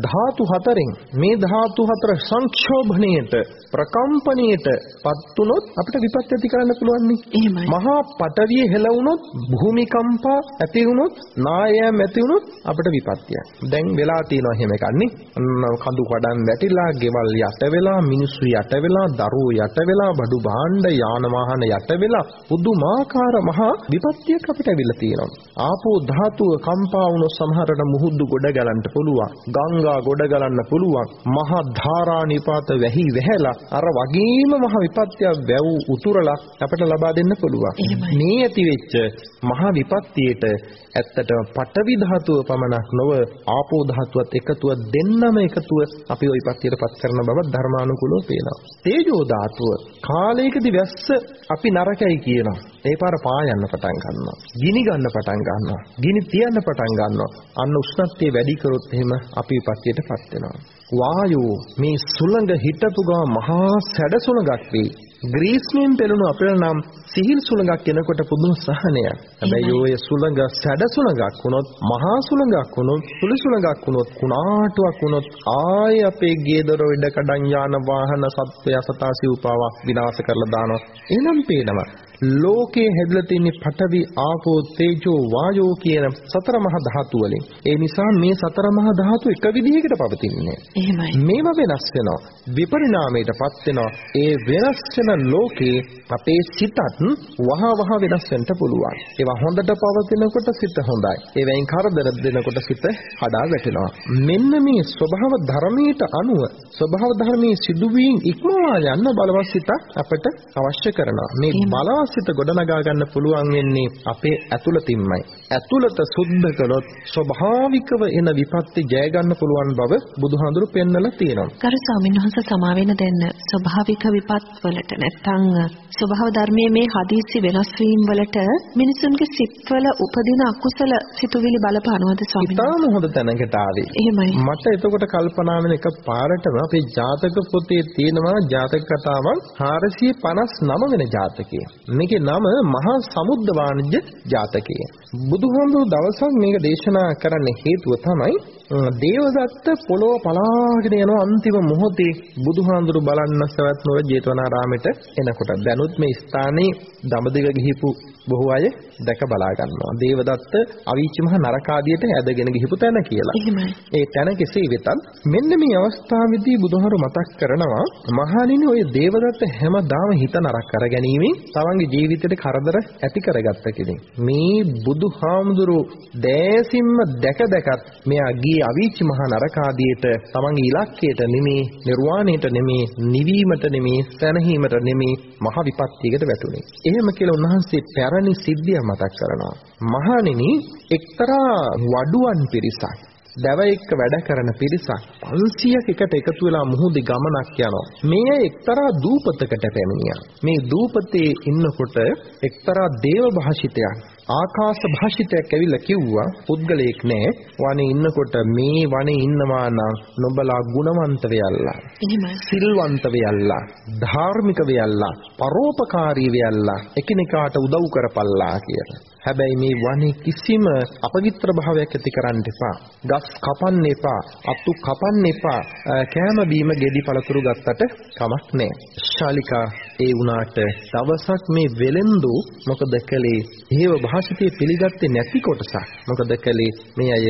ධාතු හතරෙන් මේ ධාතු හතර සංක්ෂෝභණයට ප්‍රකම්පණයට පත් වුනොත් අපිට විපත් ඇති කරන්න පුළුවන් නේ. එහෙමයි. මහා පටවිය හෙලවුනොත් භූමිකම්පා ඇති වුනොත් නායයන් ඇති වුනොත් අපිට විපත්තියක්. දැන් වෙලා තියෙනවා එහෙම එකක් නේ. කඳු කඩන් වැටිලා, ගෙවල් යට වෙලා, මිනිස්සු යට වෙලා, දරුවෝ යට වෙලා, බඩු භාණ්ඩ, යාන වාහන යට වෙලා පුදුමාකාර මහා විපත්තියක් අපිට ඇවිල්ලා තියෙනවා. ආපෝ ධාතුව කම්පා වුණොත් සමහරට මුහුදු ගොඩ ගලන්න පුළුවන්. ගංගා ගොඩ ගලන්න පුළුවන්. මහා ධාරා නිපාත වැහි වැහැලා අර වගේම මහ විපත්තියක් වැව් උතුරලා අපිට ලබා දෙන්න පුළුවන්. මේ ඇති වෙච්ච මහ විපත්තියට ඇත්තටම පඨවි ධාතුව පමණක් නොව ආපෝ ධාතුවත් එකතුව දෙන්නම එකතුව අපි ওই විපත්තියට පත් කරන බව ධර්මානුකූලව පේනවා. තේජෝ ධාතුව කාලයකදී වැස්ස අපි නරකයි කියනවා. ඒ පාර පායන්න පටන් ගන්නවා. ගිනි ගන්න පටන් ගන්නවා. ගිනි තියන්න පටන් ගන්නවා. අන්න උෂ්ණත්වය වැඩි කරොත් එහෙම අපි විපත්තියට පත් වෙනවා. වායෝ මේ සුළඟ හිටපු ගා මහා සැඩ සුළඟක් වේ. ග්‍රීස්මෙන් පෙළුණු අපේ නම් සිහිල් සුළඟක් එනකොට පුදුම සහනයක්. හැබැයි ඔය සුළඟ සැඩ සුළඟක් වුණොත් මහා සුළඟක් වුණොත් සුළි සුළඟක් වුණොත් කුණාටුවක් වුණොත් ආය අපේ ගේ දොර ඉඩ කඩන් යාන වාහන සත්වය සතා සිව්පාව විනාශ කරලා දානවා. එනම් පේනවා ලෝකේ හැදලා තියෙන්නේ පඨවි ආපෝ තේජෝ වායෝ කියන සතර මහා ධාතු වලින්. ඒ නිසා මේ සතර මහා ධාතු එක විදිහකට පවතින්නේ එහෙමයි. මේවා වෙනස් වෙනවා. විපරිණාමයටපත් වෙනවා. ඒ වෙනස් වෙන ලෝකේ අපේ සිතත් වහ වහ වෙනස් වෙන්න පුළුවන්. ඒවා හොඳට පවතිනකොට සිත හොඳයි. ඒවෙන් කරදර දෙනකොට සිත හඩා වැටෙනවා. මෙන්න මේ ස්වභාව ධර්මයට අනුව ස්වභාව ධර්මයේ සිදුවීම් ඉක්මවා යන්න බලවත් සිතක් අපට අවශ්‍ය කරනවා. මේ බලවත් සිත ගොඩනගා ගන්න පුළුවන් වෙන්නේ අපේ ඇතුළතින්මයි. ඇතුළත සුද්ධ කළොත් ස්වභාවිකව එන විපත්ති ජය ගන්න පුළුවන් බව බුදුහාඳුරු පෙන්වලා තියෙනවා. කරු ස්වාමීන් වහන්සේ සමාවෙන දෙන්න ස්වභාවික විපත් වලට නැත්තම් ස්වභාව ධර්මයේ මේ හදිසි වෙනස් වීම වලට මිනිසුන්ගේ සිත්වල උපදින අකුසල සිතුවිලි බලපානවද ස්වාමීන් වහන්සේ? ඉතාම හොඳ තැනකට ආවේ. එහෙමයි. මට එතකොට කල්පනා වෙන එක පාරටම අපේ ජාතක පොතේ තියෙනවා ජාතක කතාවක් 459 වෙන ජාතකය. මේකේ නම මහා සමුද්ද වාණිජ්‍ය ජාතකය. බුදුහාමුදුරු දවසක් මේක දේශනා කරන්න හේතුව තමයි දේවදත්ත පොළොව පලාගෙන යන අන්තිම මොහොතේ බුදුහාඳුරු බලන්න සවැත් නුවර ජේතවනාරාමයට එනකොට දැනුත් මේ ස්ථානයේ දඹදිව ගිහිපු බොහෝ අය දැක බලා ගන්නවා. දේවදත්ත අවීචි මහ නරකාදියට ඇදගෙන ගිහිපු තැන කියලා. ඒ තැන කෙසේ වෙතත් මෙන්න මේ අවස්ථාවේදී බුදුහාරු මතක් කරනවා මහණෙනි ඔය දේවදත්ත හැමදාම හිත නරක කරගැනීමෙන් තමන්ගේ ජීවිතේට කරදර ඇති කරගත්ත කෙනෙක්. මේ බුදුහාමුදුරු දෑසින්ම දැක දැකත් මෙයා ගියේ අවීචි මහ නරකාදියට තමන්ගේ ඉලක්කයට නෙමේ, නිර්වාණයට නෙමේ, නිවීමට නෙමේ, සැනහීමට නෙමේ මහ විපත්තියකට වැටුනේ. එහෙම කියලා උන්වහන්සේ පැරණි සිද්ධිය මතක් කරනවා. මහණෙනි එක්තරා වඩුවන් පිරිසක් දැව එක්ක වැඩ කරන පිරිසක් 500ක එකට එකතු වෙලා මුහුදේ ගමනක් යනවා. මේ එක්තරා දූපතකට පැමිණියා. මේ දූපතේ ඉන්නකොට එක්තරා දේව භාෂිතයක් ආකාශ භාෂිතයක් ඇවිල්ලා කිව්වා පුද්ගලයෙක් නෑ වනේ ඉන්නකොට මේ වනේ ඉන්නවා නම් නොබලා ගුණවන්ත වෙයල්ලා. සිල්වන්ත වෙයල්ලා ධාර්මික වෙයල්ලා පරෝපකාරී වෙයල්ලා එකිනෙකාට උදව් කරපල්ලා කියලා. හැබැයි මේ වනේ කිසිම අපවිත්‍ර භාවයක් ඇති කරන්න එපා. ගස් කපන්න එපා. අතු කපන්න එපා. කෑම බීම ගෙඩි පළතුරු ගත්තට කමක් නැහැ. ශාලිකා ඒ වුණාට දවසක් මේ වෙලෙන්දු මොකද කළේ? හේව භාෂිතේ පිළිගත්තේ නැති කොටසක්. මොකද කළේ? මේ අය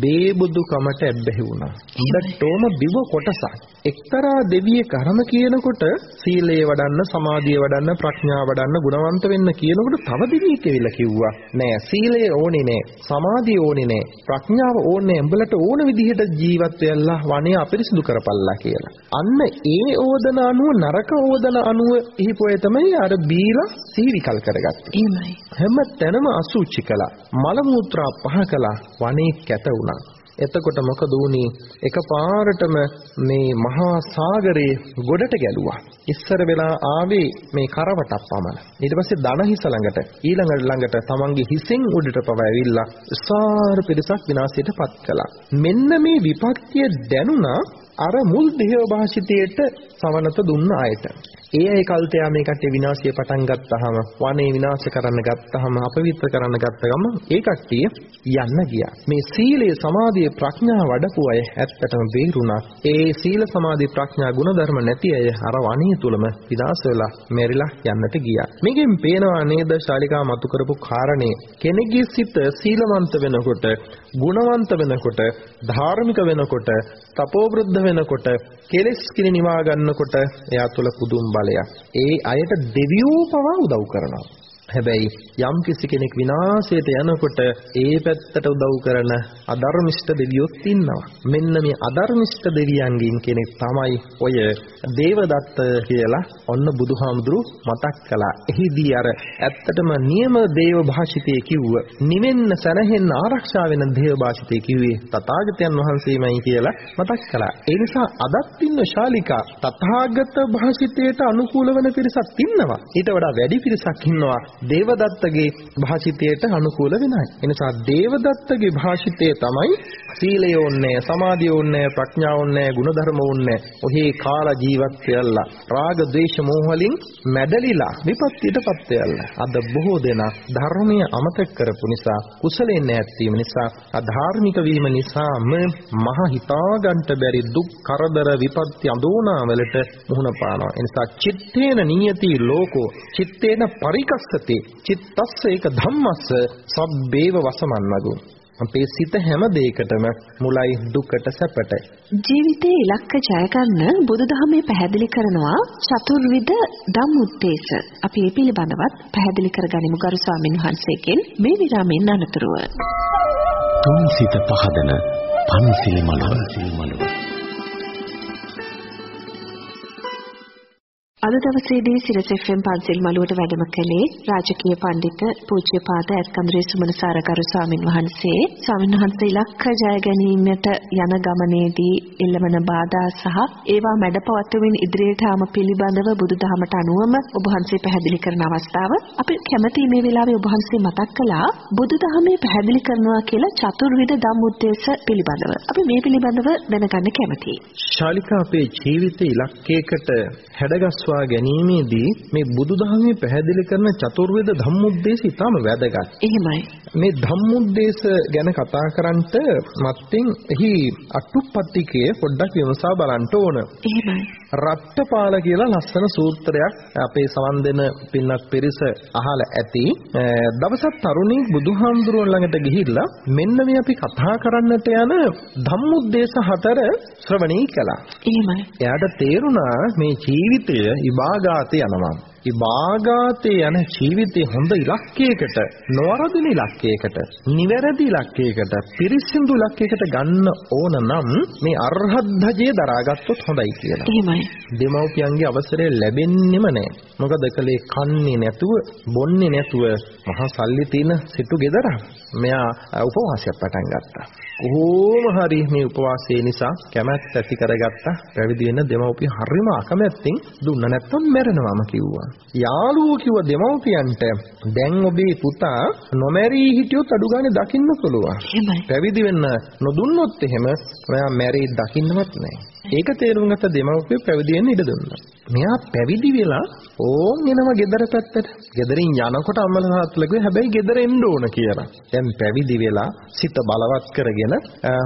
බේබුදු කමට ඇබ්බැහි වුණා. හොඳටම බිව කොටසක්. එක්තරා දෙවියෙක් අරම කියනකොට සීලය වඩන්න, සමාධිය වඩන්න, ප්‍රඥාව වඩන්න, ගුණවන්ත වෙන්න කියනකොට තව දෙවියෙක් ඇවිල්ලා කිව්වා නෑ සීලය ඕනේ නෑ, සමාධිය ඕනේ නෑ, ප්‍රඥාව ඕනේ. උඹලට ඕන විදිහට ජීවත් වෙලා වණේ අපිරිසිදු කරපල්ලා කියලා. අන්න ඒ ඕදන අනුව නරක ඕදන අනුව ඉහිපොය තමයි අර බීලා සිහි විකල් කරගත්තේ. එහෙමයි. හැම තැනම අසුචි කළා. මල මුත්‍රා පහ කළා. වනේ කැත වුණා. එතකොට මොකද වුනේ? එකපාරටම මේ මහා සාගරයේ ගොඩට ගැලුවා. ඉස්සර වෙලා ආවේ මේ කරවටක් පමණ. ඊට පස්සේ දණහිස ළඟට ඊළඟ ළඟට තමන්ගේ හිසෙන් උඩට පව ඇවිල්ලා සාර පිරිසක් විනාශයටපත් කළා. මෙන්න මේ විපත්තිය දැනුණා අර මුල් දේව භාෂිතයට සමනත දුන්න අයට. ඒ අය කල්තයා මේ කට්ටිය විනාශය පටන් ගත්තාම වනේ විනාශ කරන්න ගත්තාම අපවිත්‍ර කරන්න ගත්ත ගම ඒ කට්ටිය යන්න ගියා. මේ සීලය සමාධිය ප්‍රඥා වඩපු අය ඇත්තටම බේරුණා. ඒ සීල සමාධි ප්‍රඥා ගුණධර්ම නැති අය අර වනේ තුලම විනාශ වෙලා මෙරිලා යන්නට ගියා. මේකෙන් පේනවා නේද ශාලිකා මතු කරපු කාරණේ කෙනෙකුගේ සිත සීලවන්ත වෙනකොට ගුණවන්ත වෙනකොට ධාර්මික වෙනකොට තපෝවෘද්ධ වෙනකොට කෙලෙස් කිනි නිවා ගන්නකොට එයා තුල පුදුම් බලයක්. ඒ අයට දෙවියෝ පවා උදව් කරනවා. හැබැයි යම් කිසි කෙනෙක් විනාශයට යනකොට ඒ පැත්තට උදව් කරන අධර්මිෂ්ඨ දෙවියොත් ඉන්නවා. මෙන්න මේ අධර්මිෂ්ඨ දෙවියන්ගෙන් කෙනෙක් තමයි ඔය දේවදත්ත කියලා ඔන්න බුදුහාමුදුරු මතක් කළා. එහිදී අර ඇත්තටම නියම දේව භාෂිතයේ කිව්ව නිවෙන්න සැනහෙන්න ආරක්ෂා වෙන දේව භාෂිතයේ කිව්වේ තථාගතයන් වහන්සේමයි කියලා මතක් කළා. ඒ නිසා අදත් ඉන්න ශාලිකා තථාගත භාෂිතයට අනුකූල වෙන පිරිසක් ඉන්නවා. ඊට වඩා වැඩි පිරිසක් ඉන්නවා දේවදත්තගේ භාෂිතයට අනුකූල වෙනයි. එනිසා දේවදත්තගේ භාෂිතය තමයි සීලය ඕන්නේ, සමාධිය ඕන්නේ, ප්‍රඥාව ඕන්නේ, ගුණධර්ම ඕන්නේ. ඔහේ කාලා ජීවත් වෙලා රාග, ද්වේෂ, මෝහ වලින් මැඩලිලා විපත්තියටපත් වෙලා. අද බොහෝ දෙනා ධර්මීය අමතක කරපු නිසා, කුසලයෙන් නැත්වීම නිසා, අධාර්මික වීම නිසාම මහ හිතාගන්ට බැරි දුක්, කරදර, විපත්ති අඳෝනා වලට මුහුණ පානවා. එනිසා චිත්තේන නියති ලෝකෝ, චිත්තේන පරිකස්සති, චිත්තස්ස ඒක ධම්මස්ස සබ්බේව වසමන්නගු. අපේ සිත හැම දෙයකටම මුලයි දුකට සැපට. ජීවිතයේ ඉලක්ක ජය ගන්න බුදුදහමේ පැහැදිලි කරනවා චතුර්විධ ධම්මුද්දේශ. අපි මේ පිළිබඳවත් පැහැදිලි කරගනිමු ගරු ස්වාමීන් වහන්සේගෙන් මේ විරාමයෙන් අනතුරුව. තුන් සිත පහදන පන්සිල් මළුව. අද දවසේදී සිරස FM පන්සල් මළුවට වැඩම කළේ රාජකීය පඬිත පූජ්‍යපාද ඇත්කඳුරේ සුමනසාර ගරු ස්වාමින් වහන්සේ ස්වාමින් වහන්සේ ඉලක්ක ජය ගැනීමට යන ගමනේදී එළවන බාධා සහ ඒවා මැඩපවත්වමින් ඉදිරියට යාම පිළිබඳව බුදුදහමට අනුවම ඔබ වහන්සේ පැහැදිලි කරන අවස්ථාව අපි කැමැති මේ වෙලාවේ ඔබ වහන්සේ මතක් කළා බුදුදහමේ පැහැදිලි කරනවා කියලා චතුර්විධ ධම්මෝද්දේශ පිළිබඳව. අපි මේ පිළිබඳව දැනගන්න කැමැතියි. ශාලිකා අපේ ජීවිතේ ඉලක්කයකට හැඩගස්වා ලබා ගැනීමේදී මේ බුදුදහමේ පැහැදිලි කරන චතුර්විධ ධම්මොද්දේශ ඊටම වැදගත්. එහෙමයි. මේ ධම්මොද්දේශ ගැන කතා කරන්නට මත්ෙන් එහි අටුප්පත්තිකයේ පොඩ්ඩක් විමසා බලන්න ඕන. එහෙමයි. රට්ටපාල කියලා ලස්සන සූත්‍රයක් අපේ සවන් දෙන පින්වත් පිරිස අහලා ඇති. දවසක් තරුණී බුදුහාමුදුරුවෝ ළඟට ගිහිල්ලා මෙන්න මේ අපි කතා කරන්නට යන ධම්මොද්දේශ හතර ශ්‍රවණී කළා. එහෙමයි. එයාට තේරුණා මේ ජීවිතය ඉබාගාතේ යනවා. ඉබාගාතේ යන ජීවිතේ හොඳ ඉලක්කයකට නොවරදින ඉලක්කයකට නිවැරදි ඉලක්කයකට පිරිසිදු ඉලක්කයකට ගන්න ඕන නම් මේ අරහත් ධජය දරාගත්තොත් හොඳයි කියලා. එහෙමයි. දෙමව්පියන්ගේ අවසරය ලැබෙන්නෙම නැහැ. මොකද කලේ කන්නේ නැතුව බොන්නේ නැතුව මහා සල්ලි තියෙන සිටු ගෙදර මෙයා උපවාසයක් පටන් ගත්තා. කොහොම හරි මේ උපවාසය නිසා කැමැත්ත ඇති කරගත්තා. පැවිදි වෙන දෙමව්පිය හරිම අකමැත්තෙන් දුන්න නැත්තම් මැරෙනවාම කිව්වා. යාළුවෝ කිව්ව දෙමව්පියන්ට දැන් ඔබේ පුතා නොමැරී හිටියොත් අඩු ගානේ දකින්න පුළුවන්. පැවිදි වෙන්න නොදුන්නොත් එහෙම ඔයා මැරී දකින්නවත් නැහැ. ඒක තේරුම් ගත්ත දෙමව්පිය පැවිදි වෙන්න ඉඩ දුන්නා. මෙයා පැවිදි වෙලා ඕන් එනවා ගෙදර පැත්තට. ගෙදරින් යනකොට අම්මලා තාත්තලා කිව්වේ හැබැයි ගෙදර එන්න ඕන කියලා. දැන් පැවිදි වෙලා සිත බලවත් කරගෙන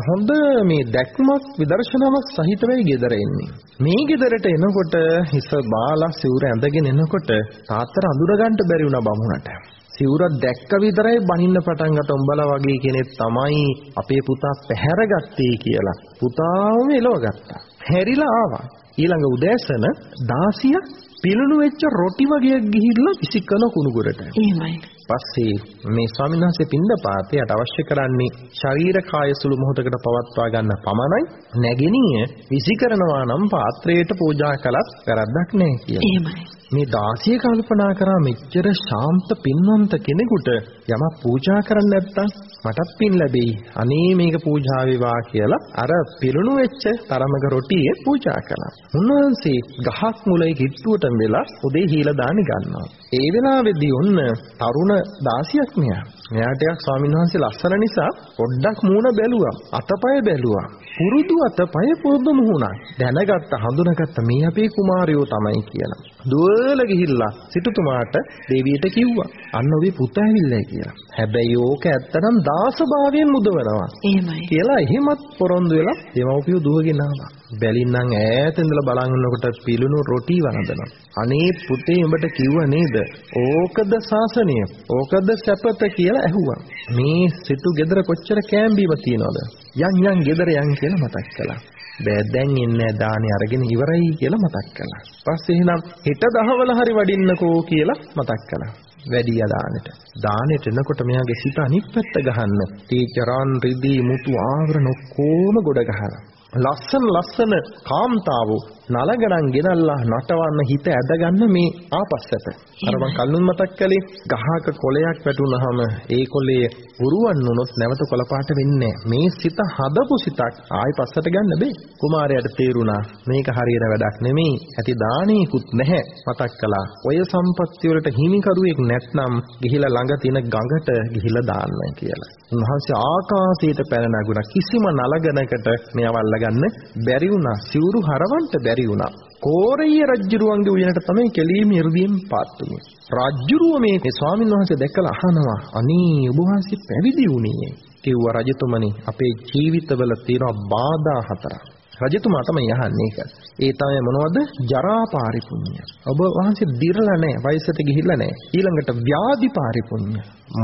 හොඳ මේ දැක්මක් විදර්ශනාවක් සහිතවයි ගෙදර එන්නේ. මේ ගෙදරට එනකොට හිස බාලා සිවුර ඇඳගෙන එනකොට තාත්තට අඳුර ගන්න බැරි වුණා බමුණට. සිවුර දැක්ක විතරයි බනින්න පටන් ගත්ත උඹලා වගේ කෙනෙක් තමයි අපේ පුතා පැහැරගත්තේ කියලා. පුතාවම එලවගත්තා. හැරිලා ආවා. ඊළඟ උදෑසන 16 පිලුණු වෙච්ච රොටි වගේක් ගිහිල්ලා විසිකන කුණුගොඩට. එහෙමයි. පස්සේ මේ ස්වාමීන් වහන්සේ පින්දපාතයට අවශ්‍ය කරන්නේ ශරීර කාය සුළු මොහොතකට පවත්වා ගන්න පමණයි නැගෙනිය විසි කරනවා නම් පාත්‍රයට පූජා කළත් වැරද්දක් නැහැ කියලා. එහෙමයි. මේ දාසිය කල්පනා කරා මෙච්චර ශාන්ත පින්වන්ත කෙනෙකුට යමක් පූජා කරන්න නැත්තම් මටත් පින් ලැබෙයි. අනේ මේක පූජා වේවා කියලා අර පිරුණු වෙච්ච තරමක රොටියේ පූජා කළා. උන්වහන්සේ ගහක් මුලේ කිට්ටුවටම වෙලා උදේ හීලා දානි ගන්නවා. ඒ වෙලාවේදී ඔන්න තරුණ දාසියක් මෙයා. මෙයාට යක් ස්වාමීන් වහන්සේ ලස්සන නිසා පොඩ්ඩක් මූණ බැලුවා. අතපය බැලුවා. පුරුදු අතපය පුරුදු මුහුණා. දැනගත්ත හඳුනගත්ත මේ අපේ කුමාරයෝ තමයි කියලා. දුවල ගිහිල්ලා සිටුතුමාට දේවියට කිව්වා. අන්න ඔබේ පුතා ඇවිල්ලා කියලා. හැබැයි ඕක ඇත්තටම දාසභාවයෙන් මුදවනවා. එහෙමයි. කියලා එහෙමත් පොරොන්දු වෙලා දෙමව්පියෝ දුවගෙන ආවා. බැලින්නම් ඈත ඉඳලා බලනකොට පිලුණු රොටි වළඳනවා. අනේ පුතේ උඹට කිව්ව නේද? ඕකද ශාසනය. ඕකද සැපත කියලා ඇහුවා. මේ සිටු ගෙදර කොච්චර කෑම්බීම තියනවද? යන් යන් ගෙදර යන් කියලා මතක් කළා. බෑ දැන් ඉන්නේ දානේ අරගෙන ඉවරයි කියලා මතක් කළා. පස්සේ එහෙනම් හෙට දහවල හරි වඩින්නකෝ කියලා මතක් කළා. වැඩි දානෙට. දානෙට එනකොට මෙයාගේ සිත අනිත් පැත්ත ගහන්න. තීචරාන් රිදී මුතු ආවරණ ඔක්කොම ගොඩ ගහලා. ලස්සන ලස්සන කාම්තාවෝ නලගණන් ගෙනල්ලා නටවන්න හිත ඇදගන්න මේ ආපස්සට. අර මං කලින් මතක් කළේ ගහක කොළයක් වැටුනහම ඒ කොළේ උරුවන් වුණොත් නැවත කොළ පාට වෙන්නේ මේ සිත හදපු සිතක් ආයි පස්සට ගන්න බෑ. කුමාරයාට තේරුණා මේක හරියන වැඩක් නෙමෙයි. ඇති දානේකුත් නැහැ මතක් කළා. ඔය සම්පත්ති වලට හිමිකරුවෙක් නැත්නම් ගිහිලා ළඟ තියෙන ගඟට ගිහිලා දාන්න කියලා. උන්වහන්සේ ආකාශයට පැන නගුණා කිසිම නලගනකට මෙයව අල්ලගන්න බැරි වුණා. සිවුරු හරවන්න බැරි වුණා. කෝරయ్య රජුරුවන්ගේ උයනට තමයි කෙලීම ඉර්ධියෙන් පාත් වුනේ. රජුරුව මේ ස්වාමීන් වහන්සේ දැකලා අහනවා අනේ ඔබ වහන්සේ පැවිදි වුණේ කිව්වා රජතුමනි අපේ ජීවිතවල තියෙන බාධා හතරක්. රජතුමා තමයි අහන්නේ ඒක. ඒ තමයි මොනවද? ජරා පාරිපුණ්‍ය. ඔබ වහන්සේ දිරලා නැහැ, වයසට ගිහිල්ලා නැහැ. ඊළඟට ව්‍යාධි පාරිපුණ්‍ය.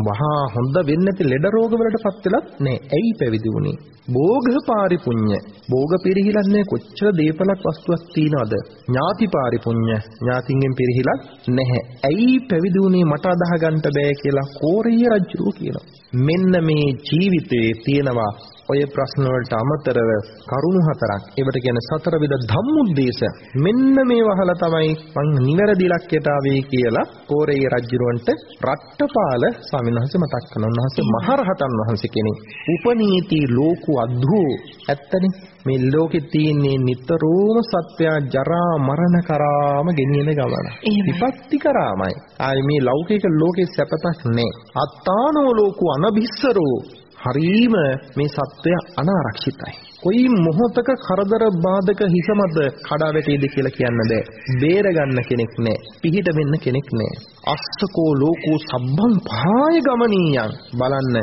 වහා හොඳ වෙන්නේ නැති ලෙඩ රෝග වලටපත් වෙලත් නැහැ. ඇයි පැවිදි වුණේ? භෝග පාරිපුඤ්ඤ භෝග පිරිහිලක් නැහැ කොච්චර දීපලක් වස්තුවක් තියනවද ඥාති පාරිපුඤ්ඤ ඥාතින්ගෙන් පිරිහිලක් නැහැ ඇයි පැවිදි වුණේ මට අදාහ ගන්න බෑ කියලා කෝරිය රජු කියනවා මෙන්න මේ ජීවිතයේ තියෙනවා ඔය ප්‍රශ්න වලට අමතරව කරුණු හතරක්. ඒවට කියන්නේ සතර විද ධම්මුද්දේශ මෙන්න මේ වහලා තමයි මං නිවැරදි ඉලක්කයට ආවේ කියලා කෝරේ රජුරවන්ට රට්ටපාල ස්වාමීන් වහන්සේ මතක් කරනවා. උන්වහන්සේ මහරහතන් වහන්සේ කෙනෙක්. උපනීති ලෝක අද්භූ ඇත්තනේ මේ ලෝකේ තියෙන්නේ නිතරම සත්‍ය ජරා මරණ කරාම ගෙනියන ගමන. විපත්ති කරාමයි. ආයි මේ ලෞකික ලෝකේ සැපතක් නැහැ. අත්තානෝ ලෝකෝ අනබිස්සරෝ හරීම මේ සත්වය අනාරක්ෂිතයි. කොයි මොහොතක කරදර බාධක හිස මත කඩා වැටෙයිද කියලා කියන්න බෑ. බේර ගන්න කෙනෙක් නෑ. පිහිට වෙන්න කෙනෙක් නෑ. අස්සකෝ ලෝකෝ සබ්බං පාය ගමනීයන් බලන්න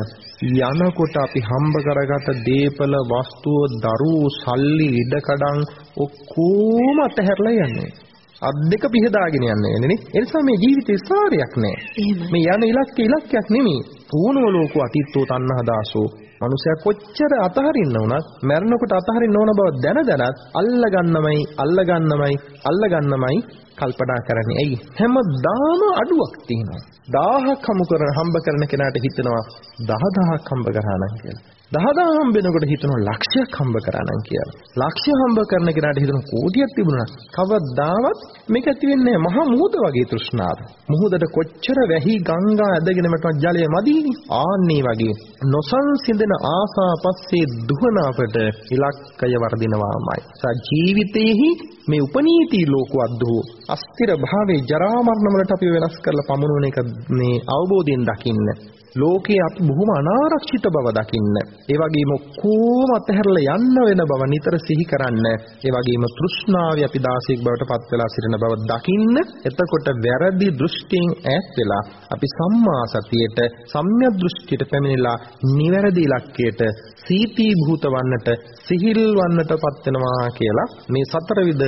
යනකොට අපි හම්බ කරගත දීපල වස්තුව දරුවෝ සල්ලි ඉඩකඩම් ඔක්කොම අතහැරලා යන්නේ. අත් දෙක පිහදාගෙන යන්නේ නේ. ඒ නිසා මේ ජීවිතේ සාරයක් නෑ. මේ යන ඉලක්කය ඉලක්කයක් නෙමෙයි. පූර්ණව ලෝක අතීතෝ තණ්හා දාසෝ මනුෂයා කොච්චර අතහරින්න වුණත් මරණකොට අතහරින්න ඕන බව දැන දැනත් අල්ලගන්නමයි අල්ලගන්නමයි අල්ලගන්නමයි කල්පනා කරන්නේ. ඇයි? හැමදාම අඩුවක් තියෙනවා. 1000ක් හමු කරන හම්බ කරන කෙනාට හිතෙනවා 10000ක් හම්බ කරා නම් කියලා. 10000 හම්බ වෙනකොට හිතනවා ලක්ෂයක් හම්බ කරා නම් කියලා. ලක්ෂය හම්බ කරන කෙනාට හිතනවා කෝටියක් තිබුණා. කවදාවත් මේක ඇති වෙන්නේ නැහැ. මහා මුහුද වගේ තෘෂ්ණාව. මුහුදට කොච්චර වැහි ගංගා ඇදගෙන මටවත් ජලය මදීනේ. ආන්නේ වගේ නොසන්සිඳන ආසා පස්සේ දුහන අපට ඉලක්කය වර්ධිනවාමයි. සා ජීවිතයේහි මේ උපනීති ලෝකවද්දෝ අස්තිර භාවයේ ජරා මරණ වලට අපි වෙනස් කරලා පමුණුවන එක මේ අවබෝධයෙන් දකින්න. ලෝකේ අපි බොහොම අනාරක්ෂිත බව දකින්න. ඒ වගේම කොහොම අතහැරලා යන්න වෙන බව නිතර සිහි කරන්න. ඒ වගේම තෘෂ්ණාවේ අපි දාසයෙක් බවට පත් වෙලා සිටින බව දකින්න. එතකොට වැරදි දෘෂ්ටියෙන් ඈත් වෙලා අපි සම්මා සතියට සම්‍යක් දෘෂ්ටියට පැමිණිලා නිවැරදි ඉලක්කයට සීතී භූත වන්නට සිහිල් වන්නට පත් වෙනවා කියලා මේ සතරවිද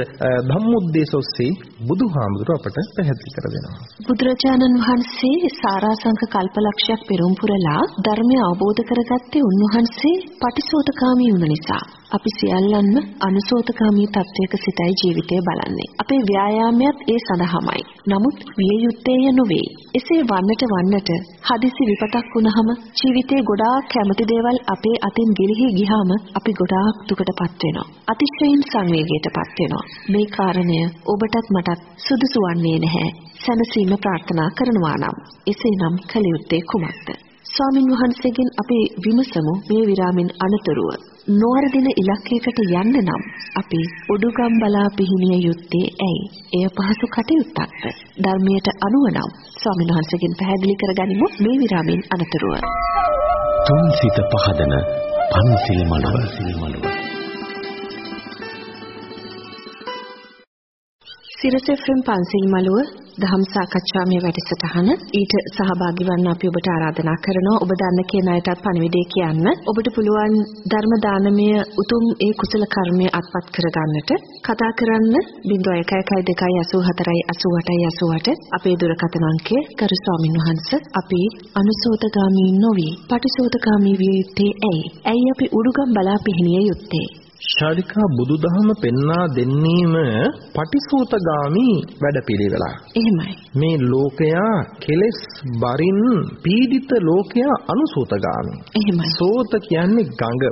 ධම්මොද්දේශ ඔස්සේ බුදුහාමුදුරුව අපට පැහැදිලි කර දෙනවා. බුදුරජාණන් වහන්සේ සාරාංශක කල්පලක්ෂයක් පෙරම් පුරලා ධර්මය අවබෝධ කරගත්තේ උන්වහන්සේ පටිසෝතකාමී වුණ නිසා. අපි සියල්ලන්ම අනුසෝතකාමී තත්වයක සිටයි ජීවිතය බලන්නේ. අපේ ව්‍යායාමයත් ඒ සඳහාමයි. නමුත් විය යුත්තේය නොවේ. එසේ වන්නට වන්නට හදිසි විපතක් වුණහම ජීවිතේ ගොඩාක් කැමති දේවල් අපේ අතින් ගිලිහි ගියාම අපි ගොඩාක් දුකටපත් වෙනවා. අතිශයින් සංවේගයටපත් වෙනවා. මේ කාරණය ඔබටත් මටත් සුදුසු වන්නේ නැහැ. සැනසීම ප්‍රාර්ථනා කරනවා නම් එසේනම් කළ යුත්තේ කුමක්ද? ස්වාමින් වහන්සේගෙන් අපි විමසමු මේ විරාමින් අනතුරුව නොවරදින ඉලක්කයකට යන්න නම් අපි උඩුගම් බලා පිහිනිය යුත්තේ ඇයි? එය පහසු කටයුත්තක්ද? ධර්මයට අනුව නම් ස්වාමීන් වහන්සේගෙන් පැහැදිලි කරගනිමු මේ විරාමයෙන් අනතුරුව. තුන් සිත පහදන පන්සිල් මළුව. සිරස FM පන්සිල් මළුව දහම් සාකච්ඡාමය වැඩසටහන. ඊට සහභාගී වන්න අපි ඔබට ආරාධනා කරනවා. ඔබ දන්න කියන අයටත් පණිවිඩය කියන්න. ඔබට පුළුවන් ධර්ම දානමය උතුම් ඒ කුසල කර්මය අත්පත් කරගන්නට. කතා කරන්න 0112848888 අපේ දුරකථන අංකය කරු ස්වාමින් වහන්සේ අපි අනුසෝතගාමී නොවි. පටිසෝතගාමී විය යුත්තේ ඇයි? ඇයි අපි උඩුගම් බලා පිහිනිය යුත්තේ? ශාරිකා බුදුදහම පෙන්වා දෙන්නේම පටිසෝතගාමි වැඩපිළිවෙලක්. එහෙමයි. මේ ලෝකයා කෙලෙස් බරින් පීඩිත ලෝකයා අනුසෝතගාමි. එහෙමයි. සෝත කියන්නේ ගඟ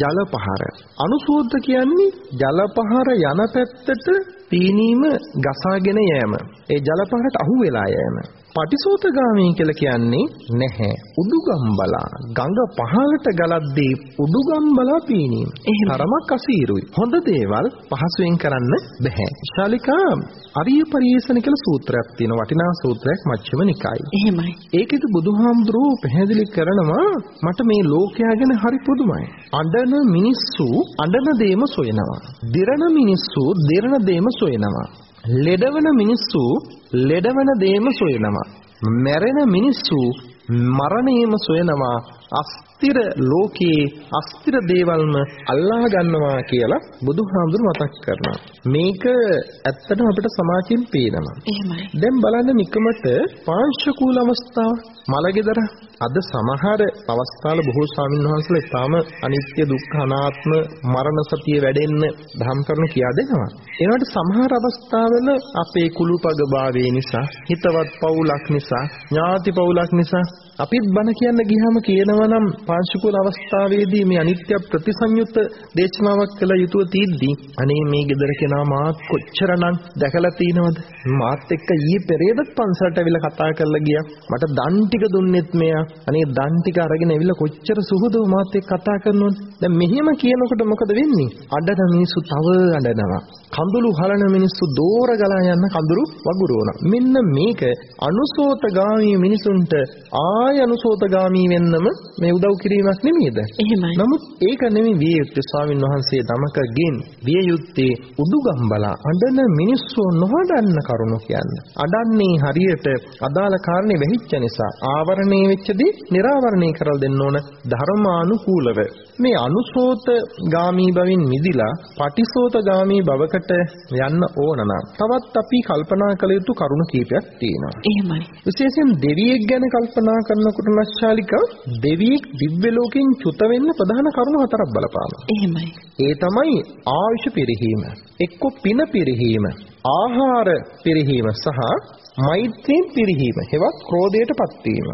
ජල පහර. අනුසෝත කියන්නේ ජල පහර යන පැත්තට පීනීම ගසාගෙන යෑම. ඒ ජල පහරට අහු වෙලා යෑම. පටිසෝතගාමී කියලා කියන්නේ නැහැ. උඩුගම්බලා ගඟ පහළට ගලද්දී උඩුගම්බලා පීනීම. තරමක් අසීරුයි. හොඳ දේවල් පහසුවෙන් කරන්න බෑ. ශාලිකා අරිය පරිේෂණ කියලා සූත්‍රයක් තියෙනවා. වටිනා සූත්‍රයක් මච්චම නිකායේ. එහෙමයි. ඒකෙදි බුදුහාමුදුරුවෝ පැහැදිලි කරනවා මට මේ ලෝකයා ගැන හරි පුදුමයි. අඬන මිනිස්සු අඬන දේම සොයනවා. දිරණ මිනිස්සු දිරණ දේම සොයනවා. ලෙඩවන මිනිස්සු ලෙඩවන දේම සොයනවා. මැරෙන මිනිස්සු මරණයම සොයනවා. අස්තිර ලෝකයේ අස්තිර දේවල්ම අල්ලා ගන්නවා කියලා බුදුහාමුදුරු මතක් කරනවා. මේක ඇත්තටම අපිට සමාජයෙන් පේනවා. එහෙමයි. දැන් බලන්න නිකමට පාංශකූල අවස්ථාව මලගෙදර අද සමහර අවස්ථාවල බොහෝ ස්වාමීන් වහන්සේලා ඊටාම අනිත්‍ය දුක්ඛ අනාත්ම මරණ සතිය වැඩෙන්න ධම් කරන කියා දෙනවා. ඒවට සමහර අවස්ථාවල අපේ කුළුපග භාවයේ නිසා හිතවත් පවුලක් නිසා ඥාති පවුලක් නිසා අපිත් බණ කියන්න ගියාම කියනවා නම් පාංශකූල අවස්ථාවේදී මේ අනිත්‍ය ප්‍රතිසංයුක්ත දේශනාවක් කළ යුතුව තියද්දී අනේ මේ ගෙදර කෙනා මාත් කොච්චරනම් දැකලා තිනවද මාත් එක්ක ඊයේ පෙරේදත් පන්සලට ඇවිල්ලා කතා කරලා ගියා. මට දන් ටික දුන්නෙත් මෙයා. අනේ දන් ටික අරගෙන ඇවිල්ලා කොච්චර සුහුදව මාත් එක්ක කතා කරනවද? දැන් මෙහෙම කියනකොට මොකද වෙන්නේ? අඬන මිනිස්සු තව අඬනවා. කඳුළු හලන මිනිස්සු දෝර ගලා යන කඳුළු වගුරුවනවා. මෙන්න මේක අනුසෝතගාමී මිනිසුන්ට ආය අනුසෝතගාමී වෙන්නම මේ උදව් කිරීමක් නෙමෙයිද එහෙමයි. නමුත් ඒක නෙමෙයි විය යුත්තේ ස්වාමින් වහන්සේ ධමකගෙන් විය යුත්තේ උඩුගම්බලා අඬන මිනිස්සු නොහඬන්න කරුණු කියන්නේ. අඬන්නේ හරියට අදාළ කාරණේ වෙහිච්ච නිසා ආවරණේ වෙච්චදී निराවරණය කරලා දෙන්න ඕන ධර්මානුකූලව. මේ අනුසෝත ගාමී බවින් මිදිලා පටිසෝත ගාමී බවකට යන්න ඕන නම් තවත් අපි කල්පනා කළ යුතු කරුණු කීපයක් තියෙනවා. එහෙමයි. විශේෂයෙන් දෙවියෙක් ගැන කල්පනා කරනකොට නැස්චාලිකා දෙවියෙක් දිව්‍ය ලෝකෙන් චුත වෙන්න ප්‍රධාන කරුණු හතරක් බලපානවා. එහෙමයි. ඒ තමයි ආයුෂ පිරිහීම, එක්ක පින පිරිහීම, ආහාර පිරිහීම සහ මෛත්‍රියෙන් පිරිහීම. හෙවත් ක්‍රෝධයටපත් වීම.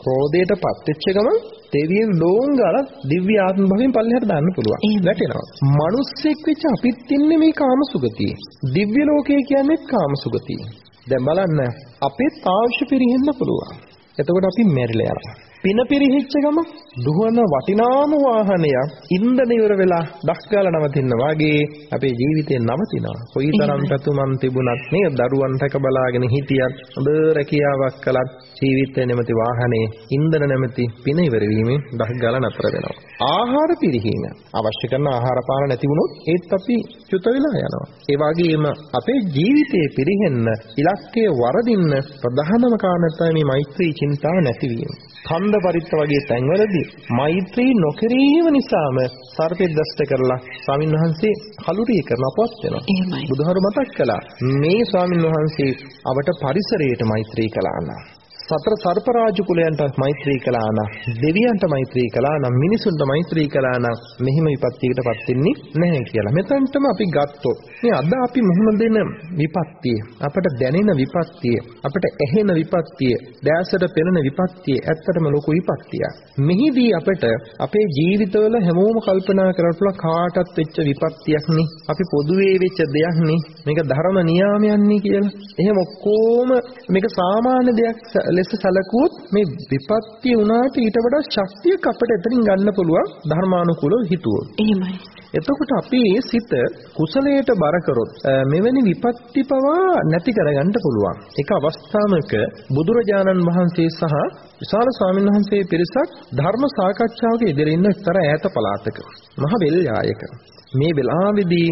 ක්‍රෝධයටපත් වෙච්ච ගමන් දෙවියන් ඩෝංගල දිව්‍ය ආත්ම භවයෙන් පල්ලෙහාට දාන්න පුළුවන්. වැටෙනවා. මිනිස්සෙක් වෙච්ච අපිත් ඉන්නේ මේ කාමසුගතියේ. දිව්‍ය ලෝකය කියන්නේ කාමසුගතිය. දැන් බලන්න අපේ ආයුෂ පිරිහෙන්න පුළුවන්. එතකොට අපි මැරිලා යනවා. පින පිරිහිච්ච ගම දුහන වටිනාම වාහනයක් ඉන්ධන ඉවර වෙලා දස්කාලා නවතින්න වාගේ අපේ ජීවිතේ නවතිනවා. කොයිතරම් පැතුමන් තිබුණත් මේ දරුවන් රැක බලාගෙන හිටියත් හොඳ රැකියාවක් කළත් ජීවිතේ නැමැති වාහනේ ඉන්ධන නැමැති පින ඉවර වීමෙන් දස්කාලා නතර වෙනවා. ආහාර පිරිහීම අවශ්‍ය කරන ආහාර පාන නැති වුණොත් ඒත් අපි චුත වෙලා යනවා. ඒ වගේම අපේ ජීවිතේ පිරිහෙන්න ඉලක්කය වරදින්න ප්‍රධානම කාරණා තමයි මේ මෛත්‍රී චින්තාව නැතිවීම. කන්ද පරිත්ත වගේ තැන්වලදී මෛත්‍රී නොකිරීම නිසාම සර්පෙක් දෂ්ට කරලා ස්වාමින් වහන්සේ කලුරිය කරන අපවත් වෙනවා. එහෙමයි. බුදුහාරු මතක් කළා මේ ස්වාමින් වහන්සේ අවට පරිසරයට මෛත්‍රී කළා නම් සතර සර්ප රාජ කුලයන්ට මෛත්‍රී කළා නම් දෙවියන්ට මෛත්‍රී කළා නම් මිනිසුන්ට මෛත්‍රී කළා නම් මෙහිම විපත්තියකටපත් වෙන්නේ නැහැ කියලා. මෙතනටම අපි ගත්තොත් මේ අද අපි මුහුණ දෙන විපත්තිය අපට දැනෙන විපත්තිය අපට ඇහෙන විපත්තිය දැසට පෙනෙන විපත්තිය ඇත්තටම ලොකු විපත්තියක්. මෙහිදී අපට අපේ ජීවිතවල හැමෝම කල්පනා කරලා කාටත් වෙච්ච විපත්තියක් නේ. අපි පොදුවේ වෙච්ච දෙයක් නේ. මේක ධර්ම නියාමයක් නේ කියලා. එහෙම ඔක්කොම මේක සාමාන්‍ය දෙයක් ස- ලෙස සැලකුවොත් මේ විපත්තිය උනාට ඊට වඩා ශක්තියක් අපිට එතනින් ගන්න පුළුවන් ධර්මානුකූලව හිතුවොත්. එහෙමයි. එතකොට අපි සිත කුසලයට බර කරොත් මෙවැනි විපත්ති පවා නැති කරගන්න පුළුවන්. එක අවස්ථාවක බුදුරජාණන් වහන්සේ සහ විශාල ස්වාමීන් වහන්සේ පිරිසක් ධර්ම සාකච්ඡාවක ඉදිරියේ ඉන්න එක්තරා ඈත පළාතක මහ වෙල්යායක. මේ වෙලාවේදී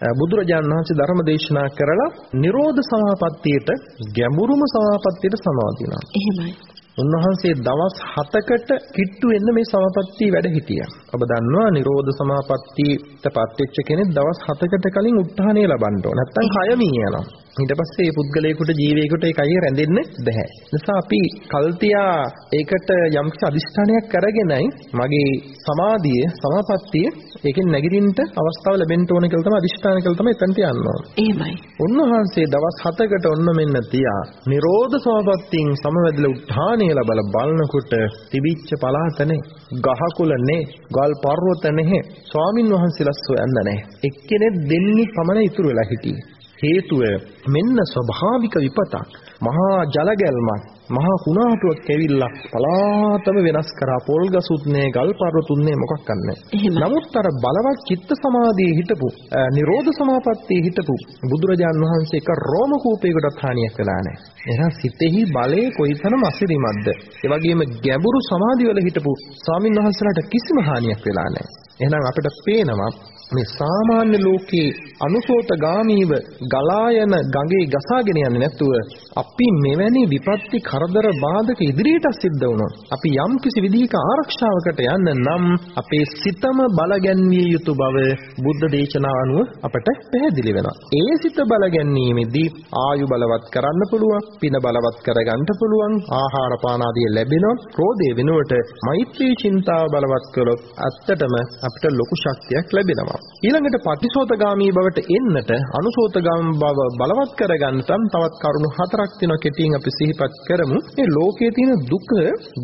බුදුරජාණන් වහන්සේ ධර්ම දේශනා කරලා නිරෝධ සමාපත්තියට ගැඹුරුම සමාපත්තියට සමාදිනවා. එහෙමයි. උන්වහන්සේ දවස් 7කට කිට්ටු වෙන්න මේ සමාපත්තිය වැඩ හිටියා. ඔබ දන්නවා නිරෝධ සමාපත්තියට පත්වෙච්ච කෙනෙක් දවස් 7කට කලින් උත්හානය ලබන්න ඕන. නැත්තම් කය මිය යනවා. ඊට පස්සේ මේ පුද්ගලයාට ජීවියෙකුට ඒ කය රැඳෙන්න බෑ. නිසා අපි කල්තියා ඒකට යම් අදිෂ්ඨානයක් අරගෙනයි මගේ සමාධිය සමාපත්තිය ඒකෙන් නැගිටින්න අවස්ථාව ලැබෙන්න ඕන කියලා තමයි අදිෂ්ඨාන කියලා තමයි එතනට යන්න ඕන. එහෙමයි. උන්වහන්සේ දවස් 7කට ඔන්න මෙන්න තියා නිරෝධ සමාපත්තියෙන් සමවැදලා උත්හානය ලැබලා බලනකොට තිබිච්ච පලාතනේ ගහකුලනේ ගල් පර්වත නැහැ ස්වාමින් වහන්සේලා සොයන්න නැහැ එක්කෙනෙක් දෙන්නේ පමණ ඉතුරු වෙලා හිටියේ හේතුව මෙන්න ස්වභාවික විපතක්. මහා ජලගැල්මක් මහා කුණාටුවක් ඇවිල්ලා පලාතම වෙනස් කරා පොල් ගසුත් නේ ගල් පර්වතුත් නේ මොකක් එහෙම. නමුත් අර බලවත් චිත්ත සමාධියේ හිටපු නිරෝධ සමාපත්තියේ හිටපු බුදුරජාන් වහන්සේ එක රෝම කූපයකටත් හානියක් වෙලා නැහැ. එහෙනම් සිතෙහි බලය කොයිතරම් අසිරිමත්ද? ඒ වගේම ගැඹුරු සමාධිවල හිටපු ස්වාමින් වහන්සේලාට කිසිම හානියක් වෙලා නැහැ. එහෙනම් අපිට පේනවා මේ සාමාන්‍ය ලෝකේ අනුසෝතගාමීව ගලා යන ගඟේ ගසාගෙන යන්නේ නැතුව අපි මෙවැනි විපත්ති කරදර බාධක ඉදිරියට සිද්ධ වුණොත් අපි යම් කිසි විදිහක ආරක්ෂාවකට යන්න නම් අපේ සිතම බලගැන්විය යුතු බව බුද්ධ දේශනාව අනුව අපට පැහැදිලි වෙනවා. ඒ සිත බලගැන්වීමේදී ආයු බලවත් කරන්න පුළුවන්, පින බලවත් කරගන්න පුළුවන්, ආහාර පාන ආදී ලැබෙනවා. ක්‍රෝධය වෙනුවට මෛත්‍රී චින්තාව බලවත් කළොත් ඇත්තටම අපිට ලොකු ශක්තියක් ලැබෙනවා. ඊළඟට පටිසෝතගාමී බවට එන්නට අනුසෝතගාමී බව බලවත් කරගන්නටම් තවත් කරුණු හතරක් තියෙනවා කෙටියෙන් අපි සිහිපත් කරමු. මේ ලෝකයේ තියෙන දුක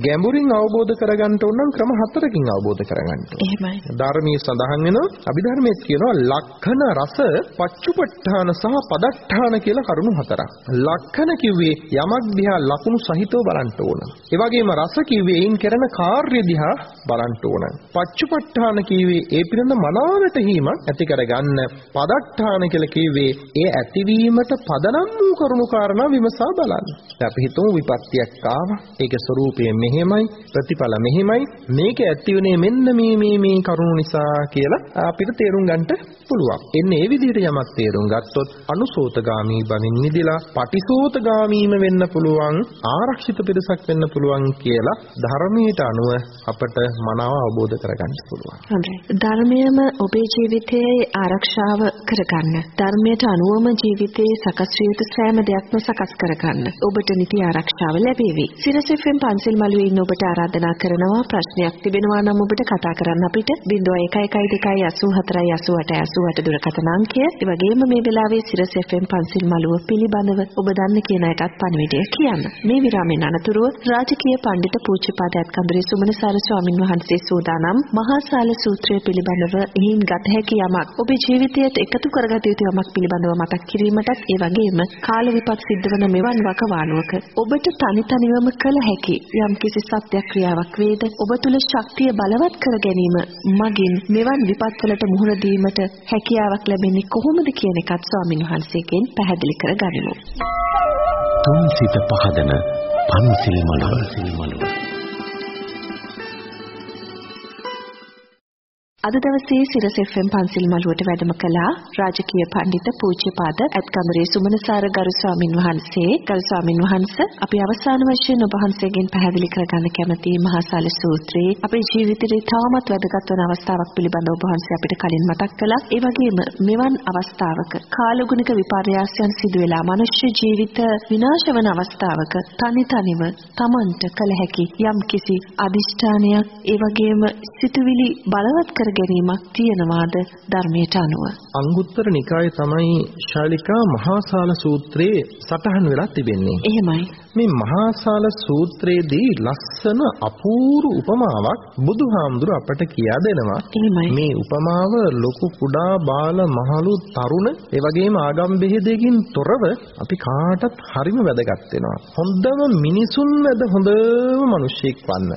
ගැඹුරින් අවබෝධ කරගන්න ඕන නම් ක්‍රම හතරකින් අවබෝධ කරගන්න ඕන. එහෙමයි. ධර්මයේ සඳහන් වෙනවා අභිධර්මයේ කියනවා ලක්ඛන රස පච්චුපට්ඨාන සහ පදට්ඨාන කියලා කරුණු හතරක්. ලක්ඛන කිව්වේ යමක් දිහා ලකුණු සහිතව බලන්න ඕන. ඒ වගේම රස කිව්වේ ඒන් කරන කාර්ය දිහා බලන්න ඕන. පච්චුපට්ඨාන කිව්වේ ඒ පිළිබඳ මනාවට හීමක් ඇති කරගන්න. පදට්ඨාන කියලා කිව්වේ ඒ ඇතිවීමට පදනම් වූ කරුණු කාරණා විමසා බලන්න. දැන් අපි හිතමු විපත්තියක් ආවා. ඒකේ ස්වરૂපය මෙහෙමයි, ප්‍රතිඵල මෙහෙමයි. මේක ඇතිවුනේ මෙන්න මේ මේ මේ කරුණු නිසා කියලා අපිට තේරුම් ගන්නට පුළුවන්. එන්නේ ඒ විදිහට යමක් තේරුම් ගත්තොත් අනුසෝතගාමී බවින් මිදලා පටිසෝතගාමීම වෙන්න පුළුවන්, ආරක්ෂිත පිරිසක් වෙන්න පුළුවන් කියලා ධර්මයට අනුව අපට මනාව අවබෝධ කරගන්න පුළුවන්. හොඳයි. ධර්මයම ඔබේ ජීවිතයේ ආරක්ෂාව කරගන්න. ධර්මයට අනුවම ජීවිතයේ සකස් විය යුතු සෑම දෙයක්ම සකස් කරගන්න. ඔබට නිති ආරක්ෂාව ලැබේවි. සිරසෙෆෙන් පන්සල් මළුවේ ඉන්න ඔබට ආරාධනා කරනවා ප්‍රශ්නයක් තිබෙනවා නම් ඔබට කතා කරන්න අපිට 0112848888 දුරකථන අංකය. ඒ වගේම මේ වෙලාවේ සිරස FM පන්සල් මළුව පිළිබඳව ඔබ දන්න කියන එකත් පණිවිඩය කියන්න. මේ විරාමයෙන් අනතුරුව රාජකීය පඬිත පූජ්‍යපාදයත් කඳුරේ සුමනසාර ස්වාමින් වහන්සේ සූදානම් මහා සාල සූත්‍රය පිළිබඳව එහින් ගත හැකි යමක්. ඔබේ ජීවිතයට එකතු කරගත යුතු යමක් පිළිබඳව මතක් කිරීමටත් ඒ වගේම කාල විපත් සිද්ධ වන මෙවන් වකවානුවක ඔබට තනි තනිවම කළ හැකි යම් කිසි සත්‍යක්‍රියාවක් වේද? ඔබ තුල ශක්තිය බලවත් කර ගැනීම මගින් මෙවන් විපත්වලට මුහුණ දීමට හැකියාවක් ලැබෙන්නේ කොහොමද කියන එකත් ස්වාමින් වහන්සේගෙන් පැහැදිලි කර ගනිමු. තුන් සිත පහදන පන්සිල් මළුව අද දවසේ සිරස FM පන්සිල් මළුවට වැඩම කළා. රාජකීය පඬිත පූජ්‍යපාද අත්කමරේ සුමනසාර ගරු ස්වාමින් වහන්සේ. ගරු ස්වාමින් වහන්සේ අපි අවසාන වශයෙන් ඔබ වහන්සේගෙන් පැහැදිලි කරගන්න කැමති මහාසාල සූත්‍රයේ අපේ ජීවිතේ තාමත් වැදගත් වන අවස්ථාවක් පිළිබඳව ඔබ වහන්සේ අපිට කලින් මතක් කළා. ඒ වගේම මෙවන් අවස්ථාවක කාලගුණික විපර්යාසයන් සිදු වෙලා මනුෂ්‍ය ජීවිත විනාශ වන අවස්ථාවක තනි තනිව Tamanට කළ හැකි යම් කිසි අදිෂ්ඨානයක් ඒ වගේම සිතුවිලි බලවත් කර ගැනීමක් තියනවාද ධර්මයට අනුව අංගුත්තර නිකායේ තමයි ශාලිකා මහාසාල සූත්‍රයේ සටහන් වෙලා තිබෙන්නේ. එහෙමයි මේ මහාසාල සූත්‍රයේදී ලස්සන අපූර්ව උපමාවක් බුදුහාමුදුර අපට කියා දෙනවා. මේ උපමාව ලොකු කුඩා බාල මහලු තරුණ ඒ වගේම ආගම් බෙහෙදකින් තොරව අපි කාටත් හරිම වැදගත් වෙනවා. හොඳම මිනිසුන් මැද හොඳම මිනිසෙක් වන්න.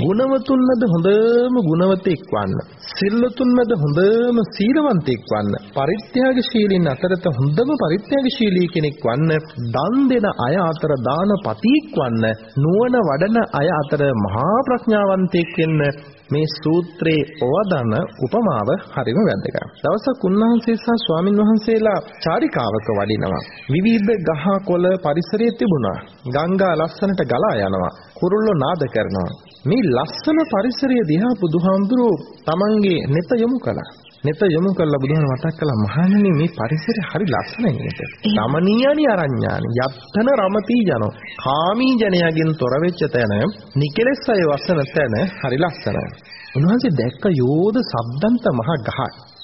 ගුණවතුන් මැද හොඳම ගුණවතෙක් වන්න. සිල්වතුන් මැද හොඳම සීලවන්තෙක් වන්න. පරිත්‍යාගශීලීන් අතරත හොඳම පරිත්‍යාගශීලී කෙනෙක් වන්න. දන් දෙන අය අතර දානපතියෙක් වන්න. නුවණ වඩන අය අතර මහා ප්‍රඥාවන්තයෙක් වෙන්න. මේ සූත්‍රයේ පවදන උපමාව හරිම වැදගත්. දවසක් උන්වහන්සේ සහ ස්වාමින් වහන්සේලා චාරිකාවක වඩිනවා. විවිධ ගහ කොළ පරිසරයේ තිබුණා. ගංගා ලස්සනට ගලා යනවා. කුරුල්ලෝ නාද කරනවා. මේ ලස්සන පරිසරය දිහා බුදුහාමුදුරුවෝ තමන්ගේ නෙත යොමු කළා. නෙත යොමු කළා බුදුහාම මතක් කළා මහණෙනි මේ පරිසරය හරි ලස්සනයි නේද? රමණීයනි අරඤ්ඤානි යත්තන රමති ජනෝ. කාමී ජනයාගෙන් තොර වෙච්ච තැන, නිකලෙස් අය වසන තැන හරි ලස්සනයි. උන්වහන්සේ දැක්ක යෝධ සබ්දන්ත මහ ගහ.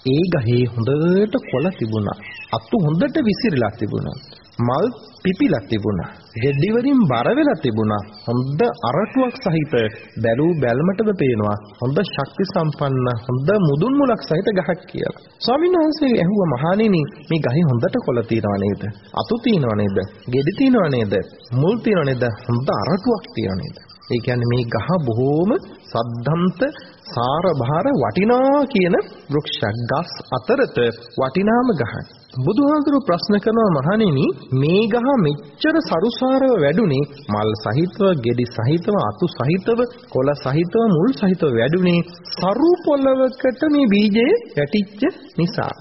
ඒ ගහේ හොඳට කොළ තිබුණා. අතු හොඳට විසිරලා තිබුණා. මල් පිපිලා තිබුණා. ගෙඩි වලින් බර වෙලා තිබුණා. හොඳ අරටුවක් සහිත බැලූ බැලමටද පේනවා. හොඳ ශක්ති සම්පන්න හොඳ මුදුන් මුලක් සහිත ගහක් කියලා. ස්වාමීන් වහන්සේ ඇහුවා මහණෙනි මේ ගහේ හොඳට කොළ තියනවා නේද? අතු තියනවා නේද? ගෙඩි තියනවා නේද? මුල් තියනවා නේද? හොඳ අරටුවක් තියනවා නේද? ඒ කියන්නේ මේ ගහ බොහෝම සද්ධාන්ත සාර භාර වටිනා කියන වෘක්ෂයක් ගස් අතරත වටිනාම ගහක්. බුදුහාඳුරු ප්‍රශ්න කරනවා මහණෙනි මේ ගහ මෙච්චර සරුසාරව වැඩුණේ මල් සහිතව, ගෙඩි සහිතව, අතු සහිතව, කොළ සහිතව, මුල් සහිතව වැඩුණේ සරු පොළවකට මේ බීජය වැටිච්ච නිසා.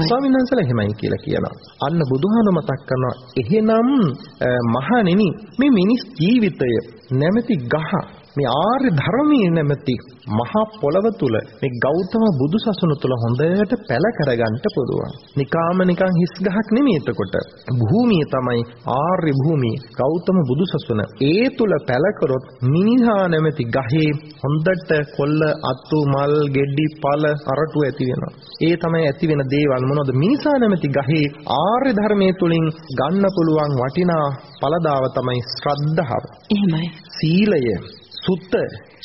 ස්වාමීන් වහන්සේලා එහෙමයි කියලා කියනවා. අන්න බුදුහාම මතක් කරනවා එහෙනම් මහණෙනි මේ මිනිස් ජීවිතය නැමැති ගහ මේ ආර්ය ධර්මයේ නැමැති මහා පොළව තුල මේ ගෞතම බුදුසසුන තුල හොඳට පැල කරගන්න පුළුවන්. නිකාම නිකන් හිස් ගහක් නෙමෙයි එතකොට. භූමිය තමයි ආර්ය භූමිය. ගෞතම බුදුසසුන. ඒ තුල පැල කරොත් මිනිහා නැමැති ගහේ හොඳට කොල්ල අතු මල් ගෙඩි පල අරටු ඇති වෙනවා. ඒ තමයි ඇති වෙන දේවල් මොනවද? මිනිසා නැමැති ගහේ ආර්ය ධර්මයේ තුලින් ගන්න පුළුවන් වටිනා පළදාව තමයි ශ්‍රද්ධාව. එහෙමයි. සීලය සුත්ත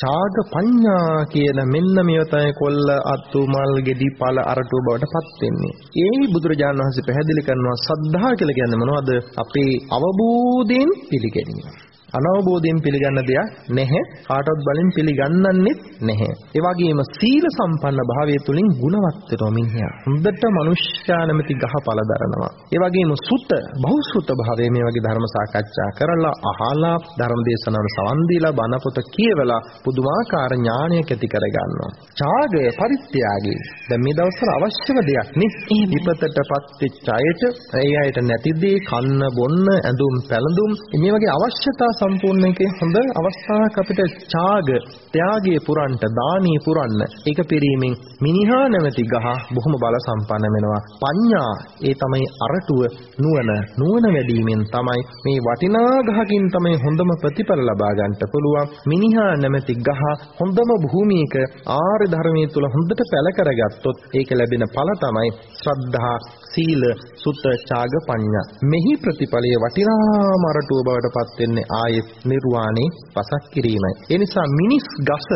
ඡාග පඤ්ඤා කියන මෙන්න මේව තමයි කොල්ල අතු මල් ගෙඩි පල අරටුව බවට පත් වෙන්නේ. ඒ බුදුරජාණන් වහන්සේ පැහැදිලි කරනවා සද්ධා කියලා කියන්නේ මොනවද? අපේ අවබෝධයෙන් පිළිගැනීම. අනවබෝධයෙන් පිළිගන්න දෙයක් නැහැ. කාටවත් බලෙන් පිළිගන්නන්නෙත් නැහැ. ඒ වගේම සීල සම්පන්න භාවය තුලින් ගුණවත් වෙනවා මිනිහා. හොඳට මනුෂ්‍යා නැමැති ගහ පල දරනවා. ඒ වගේම සුත බහුසුත භාවය මේ වගේ ධර්ම සාකච්ඡා කරලා අහලා ධර්ම දේශනාවල සවන් දීලා බණ පොත කියවලා පුදුමාකාර ඥානයක් ඇති කරගන්නවා. ඡාගය පරිත්‍යාගය. දැන් මේ දවස්වල අවශ්‍යම දෙයක් නේ. විපතටපත් වෙච්ච අයට ඒ අයට නැති දේ කන්න බොන්න ඇඳුම් පැළඳුම් මේ වගේ අවශ්‍යතා සම්පූර්ණ එකේ හොඳ අවස්ථාවක් අපිට ඡාග ත්‍යාගයේ පුරන්ට දානී පුරන්න ඒක පිරීමෙන් මිනිහා නැමැති ගහ බොහොම බල සම්පන්න වෙනවා. පඤ්ඤා ඒ තමයි අරටුව නුවණ. නුවණ වැඩිවීමෙන් තමයි මේ වටිනා ගහකින් තමයි හොඳම ප්‍රතිඵල ලබා ගන්නට පුළුවන්. මිනිහා නැමැති ගහ හොඳම භූමියක ආර්ය ධර්මයේ තුල හොඳට පැල කරගත්තොත් ඒක ලැබෙන ඵල තමයි ශ්‍රද්ධා සීල සුත්ත ඡාග පඤ්ඤා. මෙහි ප්‍රතිඵලයේ වටිනාම අරටුව බවට පත් වෙන්නේ ආයෙත් නිර්වාණේ පසක් කිරීමයි. ඒ නිසා මිනිස් ගස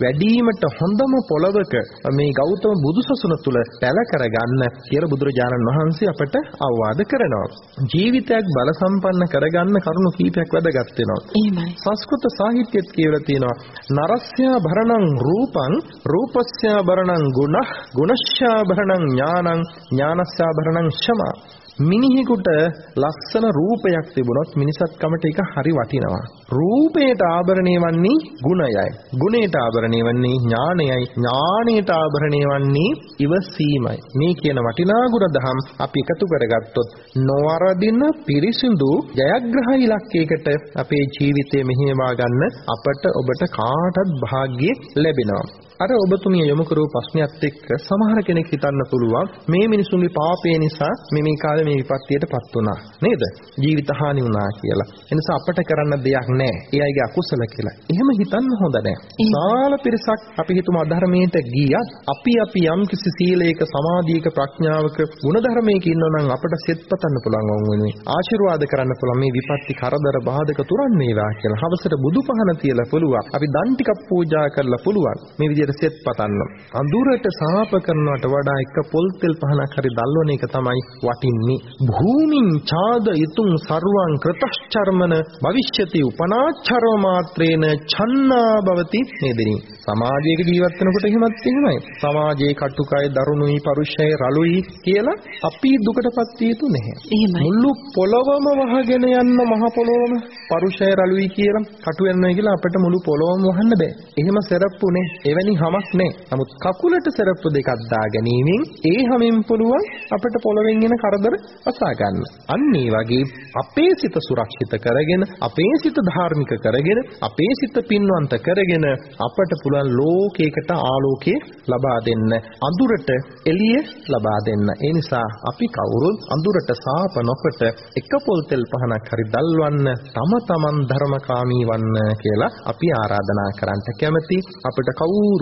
වැඩිවීමට හොඳම පොළවක මේ ගෞතම බුදුසසුන තුල පැල කරගන්න කියලා බුදුරජාණන් වහන්සේ අපට අවවාද කරනවා. ජීවිතයක් බල සම්පන්න කරගන්න කරුණු කීපයක් වැදගත් වෙනවා. එහෙමයි. සංස්කෘත සාහිත්‍යයේත් කියලා තියෙනවා නරස්යා භරණං රූපං රූපස්යා භරණං ගුණഃ ගුණස්යා භරණං ඥානං ඥානස්යා භරණං ක්ෂමා මිනිහෙකුට ලස්සන රූපයක් තිබුණොත් මිනිසත්කමට ඒක හරි වටිනවා. රූපයට ආභරණය වන්නේ ගුණයයි. ගුණයට ආභරණය වන්නේ ඥානයයි. ඥානයට ආභරණය වන්නේ ඉවසීමයි. මේ කියන වටිනා ගුණ දහම් අපි එකතු කරගත්තොත් නොවරදින පිරිසිදු ජයග්‍රහ ඉලක්කයකට අපේ ජීවිතය මෙහෙයවා ගන්න අපට ඔබට කාටත් වාග්ය ලැබෙනවා. අර ඔබතුමිය යොමු කරපු ප්‍රශ්නයත් එක්ක සමහර කෙනෙක් හිතන්න පුළුවන් මේ මිනිසුන්ගේ පාපය නිසා මේ මේ කාලේ මේ විපත්තියටපත් වුණා නේද? ජීවිත හානි වුණා කියලා. එනිසා අපට කරන්න දෙයක් නැහැ. ඒ අයගේ අකුසල කියලා. එහෙම හිතන්න හොඳ නැහැ. සාල පිරිසක් අපි හිතමු අධර්මයට ගියත් අපි අපි යම් කිසි සීලයක සමාධියක ප්‍රඥාවක ගුණධර්මයක ඉන්නවා නම් අපට සෙත් පතන්න පුළුවන් වුන් වෙනුයි. ආශිර්වාද කරන්න පුළුවන් මේ විපත්ති කරදර බාධක තුරන් වේවා කියලා. හවසට බුදු පහන තියලා පුළුවන්. අපි දන් ටිකක් පූජා කරලා පුළුවන්. මේ විදිහට සෙත් පතන්න. අඳුරට සාප කරනවට වඩා එක පොල් තෙල් පහනක් හරි දල්වන එක තමයි වටින්නේ. භූමින් ඡාද යතුං සර්වං කෘතශ්චර්මන භවිෂ්‍යති උපනාච්චරව මාත්‍රේන ඡන්නා භවති නේදිනි. සමාජයක ජීවත් වෙනකොට එහෙමත් එහෙමයි. සමාජයේ කටුකය දරුණුයි පරුෂය රළුයි කියලා අපි දුකටපත් විය යුතු නැහැ. මුළු පොළොවම වහගෙන යන්න මහ පොළොවම පරුෂය රළුයි කියලා කටු වෙනවා කියලා අපිට මුළු පොළොවම වහන්න බෑ. එහෙම සරප්පු නේ. එවැනි හමක් නෑ. නමුත් කකුලට සරප්පු දෙකක් දා ගැනීමෙන් ඒ හැමෙන් පුළුවන් අපිට පොළොවෙන් එන කරදර අසා ගන්න. අන්න ඒ වගේ අපේ සිත සුරක්ෂිත කරගෙන අපේ සිත ධාර්මික කරගෙන අපේ සිත පින්වන්ත කරගෙන අපට පුළුවන් ලෝකයකට ආලෝකය ලබා දෙන්න අඳුරට එළිය ලබා දෙන්න. ඒ නිසා අපි කවුරුත් අඳුරට සාප නොකොට එක පොල් තෙල් පහනක් හරි දල්වන්න තම තමන් ධර්මකාමී වන්න කියලා අපි ආරාධනා කරන්නට කැමති අපිට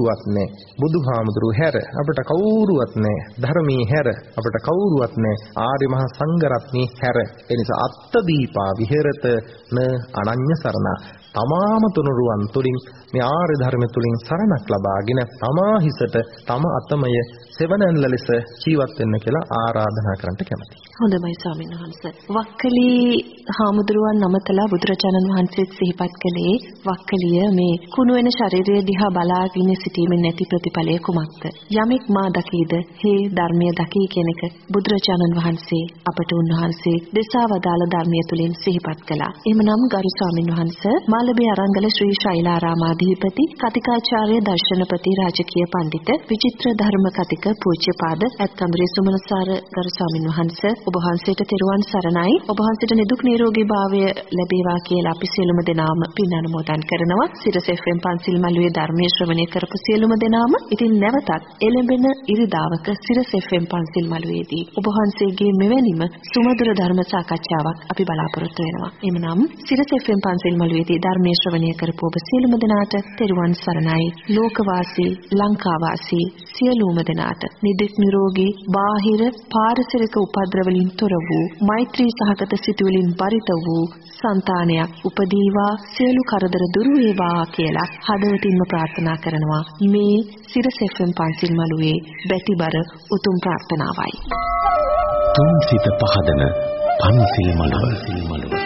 කවුරුවත් නැහැ. බුදුහාමුදුරු හැර අපිට කවුරුවත් නැහැ. ධර්මයේ හැර අපිට කවුරුවත් නැහැ. ආර්ය මහා සංඝරත්නයේ හැර. එනිසා අත්ත දීපා විහෙරත න අනඤ්‍ය සරණ. තමාම තුනුරුවන් තුලින් මේ ආර්ය ධර්ම තුලින් සරණක් ලබාගෙන තමා හිසට තම අතමය සෙවණැල්ල ලෙස ජීවත් වෙන්න කියලා ආරාධනා කරන්නට කැමතියි. හොඳයි ස්වාමීන් වහන්සේ. වක්කලී හාමුදුරුවන් නමතලා බුදුරජාණන් වහන්සේත් සිහිපත් කළේ වක්කලිය මේ කුණු වෙන ශරීරය දිහා බලාගෙන සිටීමෙන් නැති ප්‍රතිඵලය කුමක්ද? යමෙක් මා දකීද හේ ධර්මය දකී කියන එක බුදුරජාණන් වහන්සේ අපට උන්වහන්සේ දෙසා වදාළ ධර්මය තුලින් සිහිපත් කළා. එහෙමනම් ගරු ස්වාමීන් වහන්සේ මාළඹේ අරංගල ශ්‍රී ශෛලාරාමාධිපති කතිකාචාර්ය දර්ශනපති රාජකීය පඬිත විචිත්‍ර ධර්ම කතික පූජ්‍යපාද ඇත්කම්බරේ සුමනසාර ගරු ස්වාමින් වහන්සේ ඔබ වහන්සේට තෙරුවන් සරණයි. ඔබ වහන්සේට නිදුක් නිරෝගී භාවය ලැබේවා කියලා අපි සියලුම දෙනාම පින් අනුමෝදන් කරනවා. සිරස FM පන්සිල් මළුවේ ධර්මයේ ශ්‍රවණය කරපු සියලුම දෙනාම ඉතින් නැවතත් එළඹෙන ඉරිදාවක සිරස FM පන්සිල් මළුවේදී ඔබ වහන්සේගේ මෙවැනිම සුමధుර ධර්ම සාකච්ඡාවක් අපි බලාපොරොත්තු වෙනවා. එමනම් සිරස FM පන්සිල් මළුවේදී ධර්මයේ ශ්‍රවණය කරපු ඔබ සියලුම දෙනාට තෙරුවන් සරණයි. ලෝකවාසී ලංකාවාසී සියලුම දෙනාට නිදුක් නිරෝගී බාහිර පාරිසරික උපද්‍රවලින් තොර වූ මෛත්‍රී සහගත සිතුවිලින් පරිත වූ సంతානයක් උපදීවා සියලු කරදර දුරු වේවා කියලා හදවතින්ම ප්‍රාර්ථනා කරනවා. මේ සිරසෙෆ්ම් පන්සිල් මළුවේ බැතිබර උතුම් ප්‍රාර්ථනාවයි. තුන් සිත පහදන පන්සිල් මළුව